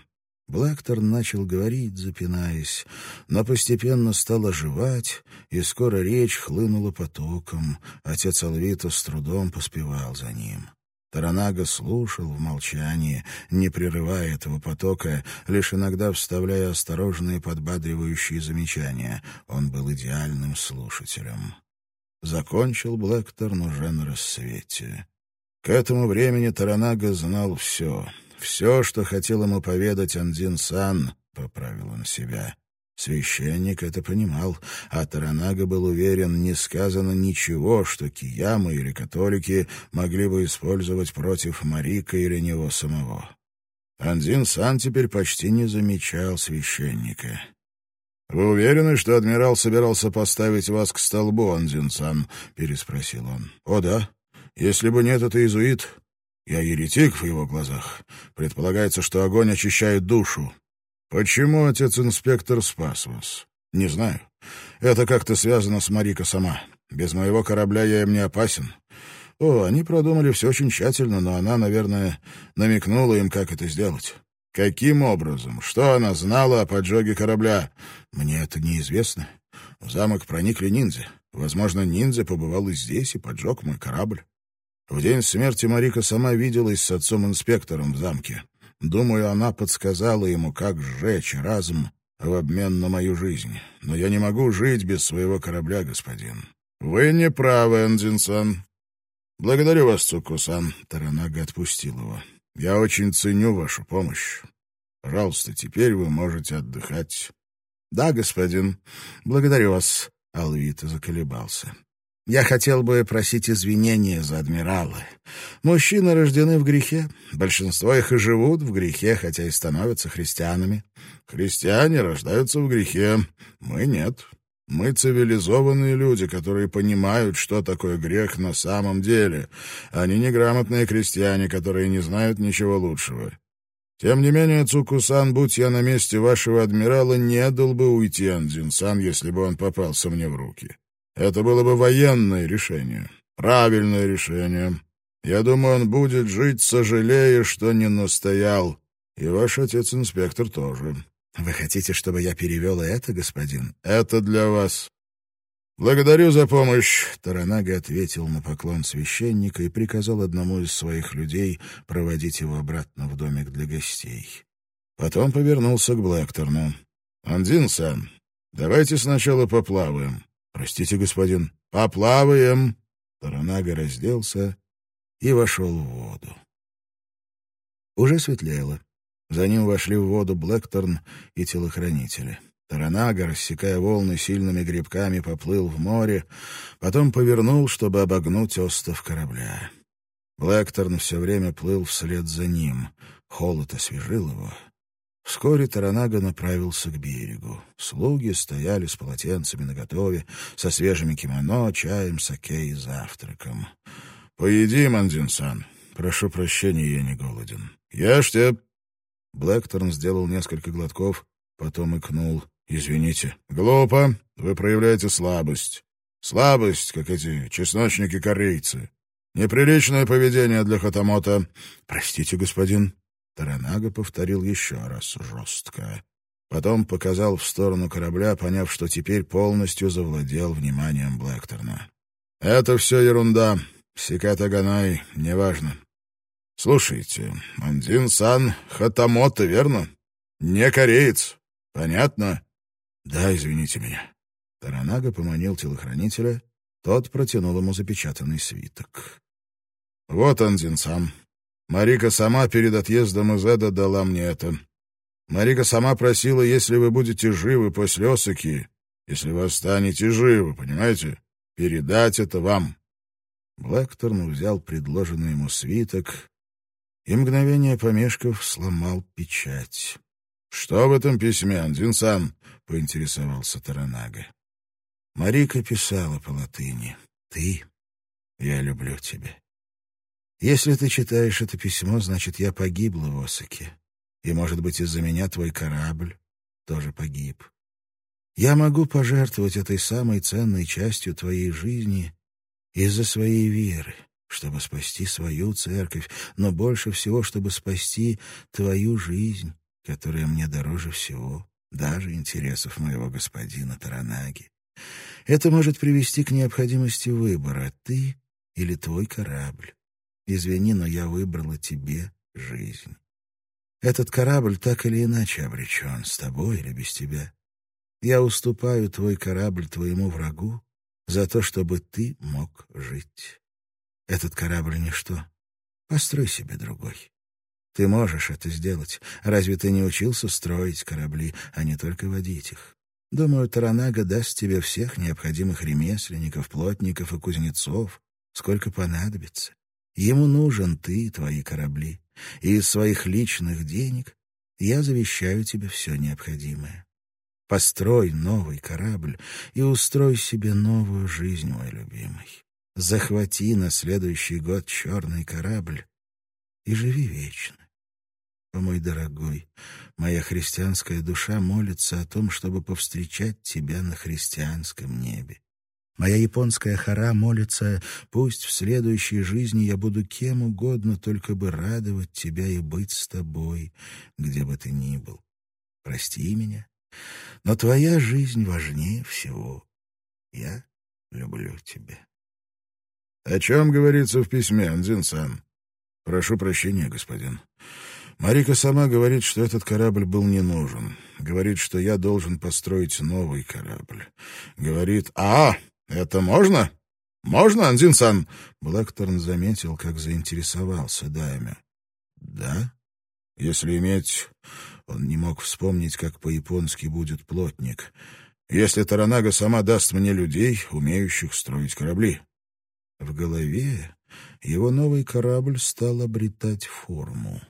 Блэкторн начал говорить, запинаясь, но постепенно стал оживать, и скоро речь хлынула потоком. Отец Алвита с трудом поспевал за ним. Таранага слушал в молчании, не прерывая этого потока, лишь иногда вставляя осторожные подбадривающие замечания. Он был идеальным слушателем. Закончил Блэкторн уже на рассвете. К этому времени Таранага знал все — все, что хотел ему поведать Андин Сан, поправил он себя. Священник это понимал, а Таранага был уверен, не сказано ничего, что киямы или католики могли бы использовать против Марика или него самого. Андин Сан теперь почти не замечал священника. «Вы уверены, что адмирал собирался поставить вас к столбу, Андин Сан?» — переспросил он. «О да. Если бы нет, это иезуит. Я еретик в его глазах. Предполагается, что огонь очищает душу. Почему отец-инспектор спас вас? Не знаю. Это как-то связано с Марика сама. Без моего корабля я им не опасен. О, они продумали все очень тщательно, но она, наверное, намекнула им, как это сделать. Каким образом? Что она знала о поджоге корабля? Мне это неизвестно. В замок проникли ниндзя. Возможно, ниндзя побывал и здесь и поджег мой корабль. В день смерти Марика сама виделась с отцом-инспектором в замке. Думаю, она подсказала ему, как сжечь разум в обмен на мою жизнь. Но я не могу жить без своего корабля, господин. Вы не правы, Энзинсон. Благодарю вас, Цукусан. Таранага отпустил его. Я очень ценю вашу помощь. Пожалуйста, теперь вы можете отдыхать. Да, господин. Благодарю вас. Алвита заколебался. Я хотел бы просить извинения за адмирала. Мужчины рождены в грехе. Большинство их и живут в грехе, хотя и становятся христианами. Христиане рождаются в грехе. Мы нет. Мы цивилизованные люди, которые понимают, что такое грех на самом деле. Они неграмотные крестьяне, которые не знают ничего лучшего. Тем не менее, Цукусан, будь я на месте вашего адмирала, не дал бы уйти Андзинсан, если бы он попался мне в руки. Это было бы военное решение, правильное решение. Я думаю, он будет жить, сожалея, что не настоял. И ваш отец-инспектор тоже. Вы хотите, чтобы я перевел это, господин? Это для вас. «Благодарю за помощь», — Таранага ответил на поклон священника и приказал одному из своих людей проводить его обратно в домик для гостей. Потом повернулся к Блэкторну. «Андин-сан, давайте сначала поплаваем. «Простите, господин, поплаваем!» Таранага разделся и вошел в воду. Уже светлело. За ним вошли в воду Блэкторн и телохранители. Таранага, рассекая волны сильными грибками, поплыл в море, потом повернул, чтобы обогнуть остов корабля. Блэкторн все время плыл вслед за ним. Холод освежил его. Вскоре Таранага направился к берегу. Слуги стояли с полотенцами наготове, со свежими кимоно, чаем, саке и завтраком. «Поедим, Андинсан. Прошу прощения, я не голоден. Ешьте!» Блэкторн сделал несколько глотков, потом икнул. «Извините. Глупо. Вы проявляете слабость. Слабость, как эти чесночники-корейцы. Неприличное поведение для Хатамота. Простите, господин». Таранага повторил еще раз жестко. Потом показал в сторону корабля, поняв, что теперь полностью завладел вниманием Блэкторна. «Это все ерунда. Сиката Ганай, неважно. Слушайте, Андин-сан Хатамото, верно? Не кореец. Понятно?» «Да, извините меня». Таранага поманил телохранителя. Тот протянул ему запечатанный свиток. «Вот Андин-сан. Марика сама перед отъездом из Эда дала мне это. Марика сама просила, если вы будете живы после Осаки, если вы останете живы, понимаете, передать это вам. Блэкторн взял предложенный ему свиток и, мгновение помешков, сломал печать. — Что в этом письме, Андзин-сан? — поинтересовался Таранага. Марика писала по латыни. «Ты, я люблю тебя. Если ты читаешь это письмо, значит, я погибла в Осаке. И, может быть, из-за меня твой корабль тоже погиб. Я могу пожертвовать этой самой ценной частью твоей жизни из-за своей веры, чтобы спасти свою церковь, но больше всего, чтобы спасти твою жизнь, которая мне дороже всего, даже интересов моего господина Таранаги. Это может привести к необходимости выбора, ты или твой корабль. Извини, но я выбрала тебе жизнь. Этот корабль так или иначе обречен, с тобой или без тебя. Я уступаю твой корабль твоему врагу за то, чтобы ты мог жить. Этот корабль — ничто. Построй себе другой. Ты можешь это сделать. Разве ты не учился строить корабли, а не только водить их? Думаю, Таранага даст тебе всех необходимых ремесленников, плотников и кузнецов, сколько понадобится. Ему нужен ты и твои корабли. И из своих личных денег я завещаю тебе все необходимое. Построй новый корабль и устрой себе новую жизнь, мой любимый. Захвати на следующий год черный корабль и живи вечно. О, мой дорогой, моя христианская душа молится о том, чтобы повстречать тебя на христианском небе. Моя японская хара молится, пусть в следующей жизни я буду кем угодно, только бы радовать тебя и быть с тобой, где бы ты ни был. Прости меня, но твоя жизнь важнее всего. Я люблю тебя. — О чем говорится в письме, Андзин-сан? — Прошу прощения, господин. Марика сама говорит, что этот корабль был не нужен. Говорит, что я должен построить новый корабль. Говорит... А, это можно? Можно, Андзин-сан? Блэкторн заметил, как заинтересовался Дайме. Да? Если иметь... Он не мог вспомнить, как по-японски будет плотник. Если Таранага сама даст мне людей, умеющих строить корабли. В голове его новый корабль стал обретать форму.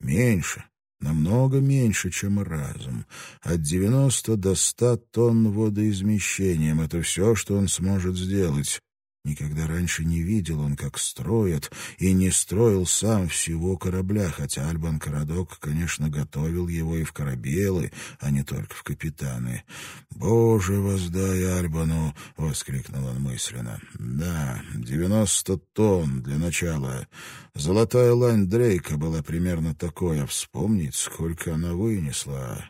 Меньше, намного меньше, чем разум. От 90 до 100 тонн водоизмещением — это все, что он сможет сделать. Никогда раньше не видел он, как строят, и не строил сам всего корабля, хотя Альбан Карадок, конечно, готовил его и в корабелы, а не только в капитаны. «Боже, воздай Альбану!» — воскликнул он мысленно. «Да, девяносто тонн для начала. Золотая лань Дрейка была примерно такой, а вспомнить, сколько она вынесла.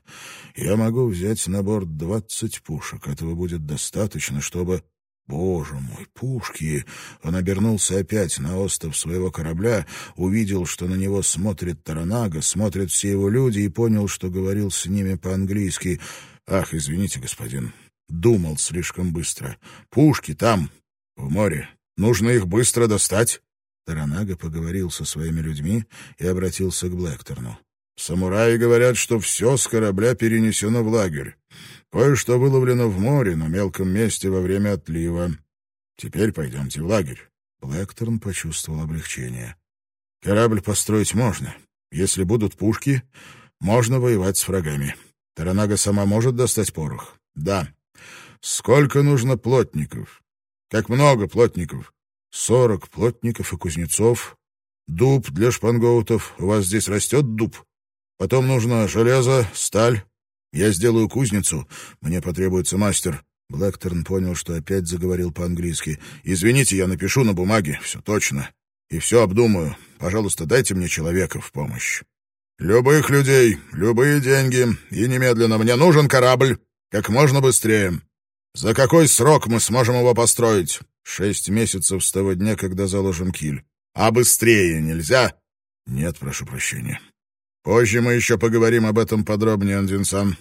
Я могу взять на борт двадцать пушек. Этого будет достаточно, чтобы...» Боже мой, пушки! Он обернулся опять на остов своего корабля, увидел, что на него смотрит Таранага, смотрят все его люди, и понял, что говорил с ними по-английски. «Ах, извините, господин, думал слишком быстро. Пушки там, в море. Нужно их быстро достать». Таранага поговорил со своими людьми и обратился к Блэкторну. «Самураи говорят, что все с корабля перенесено в лагерь. Кое-что выловлено в море на мелком месте во время отлива. Теперь пойдемте в лагерь. Блэкторн почувствовал облегчение. Корабль построить можно. Если будут пушки, можно воевать с врагами. Таранага сама может достать порох? Да. Сколько нужно плотников? Как много плотников? Сорок плотников и кузнецов. Дуб для шпангоутов. У вас здесь растет дуб? Потом нужно железо, сталь, я сделаю кузницу. Мне потребуется мастер. Блэкторн понял, что опять заговорил по-английски. «Извините, я напишу на бумаге. Все точно. И все обдумаю. Пожалуйста, дайте мне человека в помощь. Любых людей, любые деньги. И немедленно мне нужен корабль. Как можно быстрее. За какой срок мы сможем его построить? Шесть месяцев с того дня, когда заложим киль. А быстрее нельзя? Нет, прошу прощения. Позже мы еще поговорим об этом подробнее, Андинсан.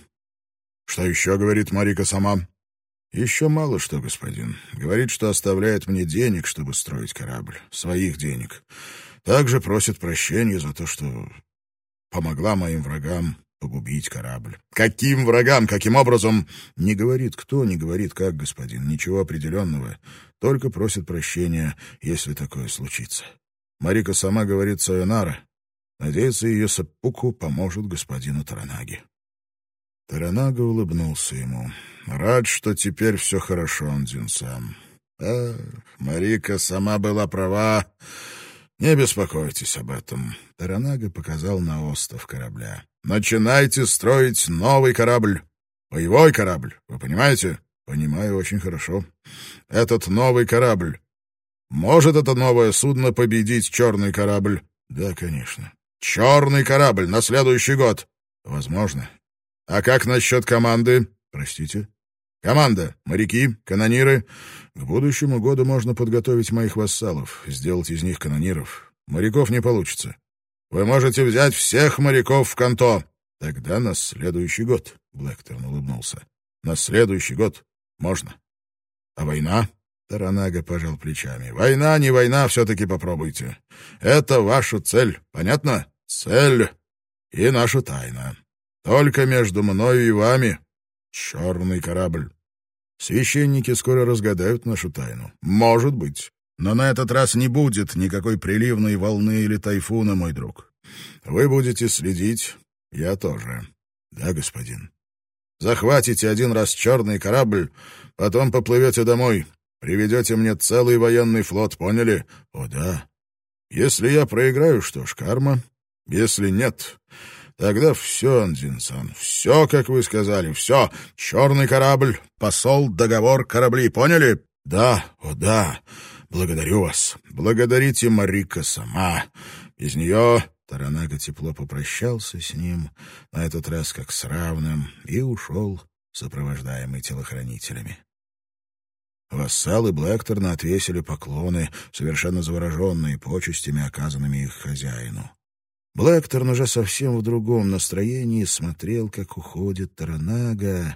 Что еще говорит Марика сама? Еще мало что, господин. Говорит, что оставляет мне денег, чтобы строить корабль. Своих денег. Также просит прощения за то, что помогла моим врагам погубить корабль. Каким врагам? Каким образом? Не говорит кто, не говорит как, господин. Ничего определенного. Только просит прощения, если такое случится. Марика сама говорит Сайонара. Надеется, ее саппуку поможет господину Таранаги. Таранага улыбнулся ему. «Рад, что теперь все хорошо, Андзин-сан. Ах, Марика сама была права. Не беспокойтесь об этом». Таранага показал на остов корабля. «Начинайте строить новый корабль. Боевой корабль, вы понимаете?» «Понимаю очень хорошо. Этот новый корабль. Может это новое судно победить черный корабль?» «Да, конечно. Черный корабль на следующий год. Возможно. А как насчет команды? Простите? Команда, моряки, канониры. К будущему году можно подготовить моих вассалов, сделать из них канониров. Моряков не получится. Вы можете взять всех моряков в канто. Тогда на следующий год, Блэкторн улыбнулся. На следующий год можно. А война? Таранага пожал плечами. Война, не война, все-таки попробуйте. Это ваша цель, понятно? Цель и наша тайна. Только между мною и вами черный корабль. Священники скоро разгадают нашу тайну. Может быть. Но на этот раз не будет никакой приливной волны или тайфуна, мой друг. Вы будете следить, я тоже. Да, господин. Захватите один раз черный корабль, потом поплывете домой. Приведете мне целый военный флот, поняли? О, да. Если я проиграю, что ж, карма. Если нет, тогда все, Анзинсан, все, как вы сказали, все. Черный корабль, посол, договор, корабли, поняли? Да, о, да. Благодарю вас. Благодарите Марика сама. Без нее Таранага тепло попрощался с ним, на этот раз как с равным, и ушел, сопровождаемый телохранителями. Вассалы Блэкторна отвесили поклоны, совершенно завороженные почестями, оказанными их хозяину. Блэкторн уже совсем в другом настроении смотрел, как уходит Таранага,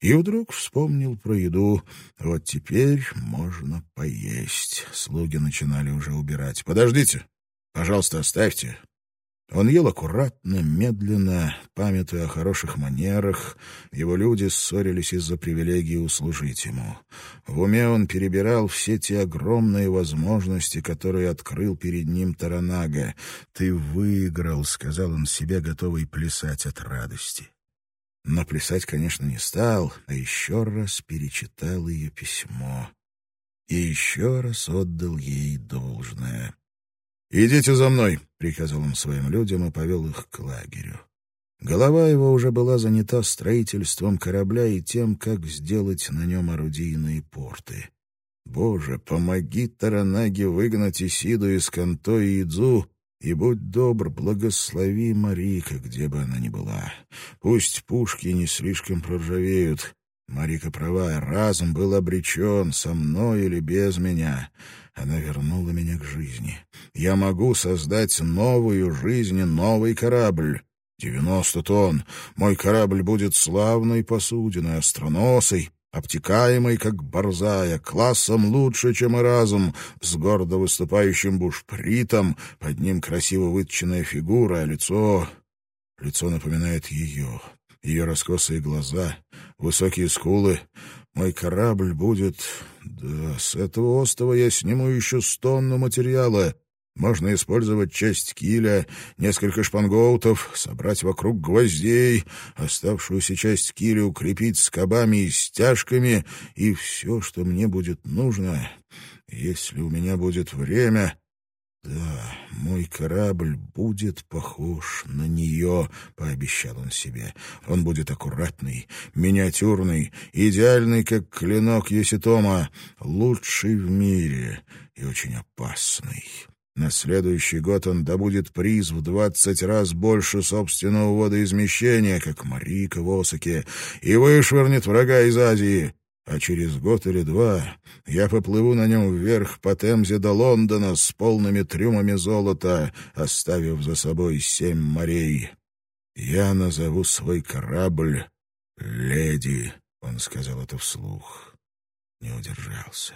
и вдруг вспомнил про еду. Вот теперь можно поесть. Слуги начинали уже убирать. «Подождите!» Пожалуйста, оставьте. Он ел аккуратно, медленно, памятуя о хороших манерах. Его люди ссорились из-за привилегии услужить ему. В уме он перебирал все те огромные возможности, которые открыл перед ним Таранага. «Ты выиграл», — сказал он себе, готовый плясать от радости. Но плясать, конечно, не стал, а еще раз перечитал ее письмо. И еще раз отдал ей должное. «Идите за мной», — приказал он своим людям и повел их к лагерю. Голова его уже была занята строительством корабля и тем, как сделать на нем орудийные порты. «Боже, помоги Таранаге выгнать Исиду из Канто и Идзу, и будь добр, благослови Марика, где бы она ни была. Пусть пушки не слишком проржавеют, Марика права, разум был обречен, со мной или без меня. Она вернула меня к жизни. Я могу создать новую жизнь и новый корабль. Девяносто тонн. Мой корабль будет славной посудиной, остроносой, обтекаемой, как борзая, классом лучше, чем и разум, с гордо выступающим бушпритом, под ним красиво выточенная фигура, а лицо... Лицо напоминает ее ее раскосые глаза, высокие скулы. Мой корабль будет... Да, с этого острова я сниму еще стонну материала. Можно использовать часть киля, несколько шпангоутов, собрать вокруг гвоздей, оставшуюся часть киля укрепить скобами и стяжками, и все, что мне будет нужно, если у меня будет время, «Да, мой корабль будет похож на нее», — пообещал он себе. «Он будет аккуратный, миниатюрный, идеальный, как клинок Еситома, лучший в мире и очень опасный». На следующий год он добудет приз в двадцать раз больше собственного водоизмещения, как Марика в Осаке, и вышвырнет врага из Азии а через год или два я поплыву на нем вверх по Темзе до Лондона с полными трюмами золота, оставив за собой семь морей. Я назову свой корабль «Леди», — он сказал это вслух, не удержался.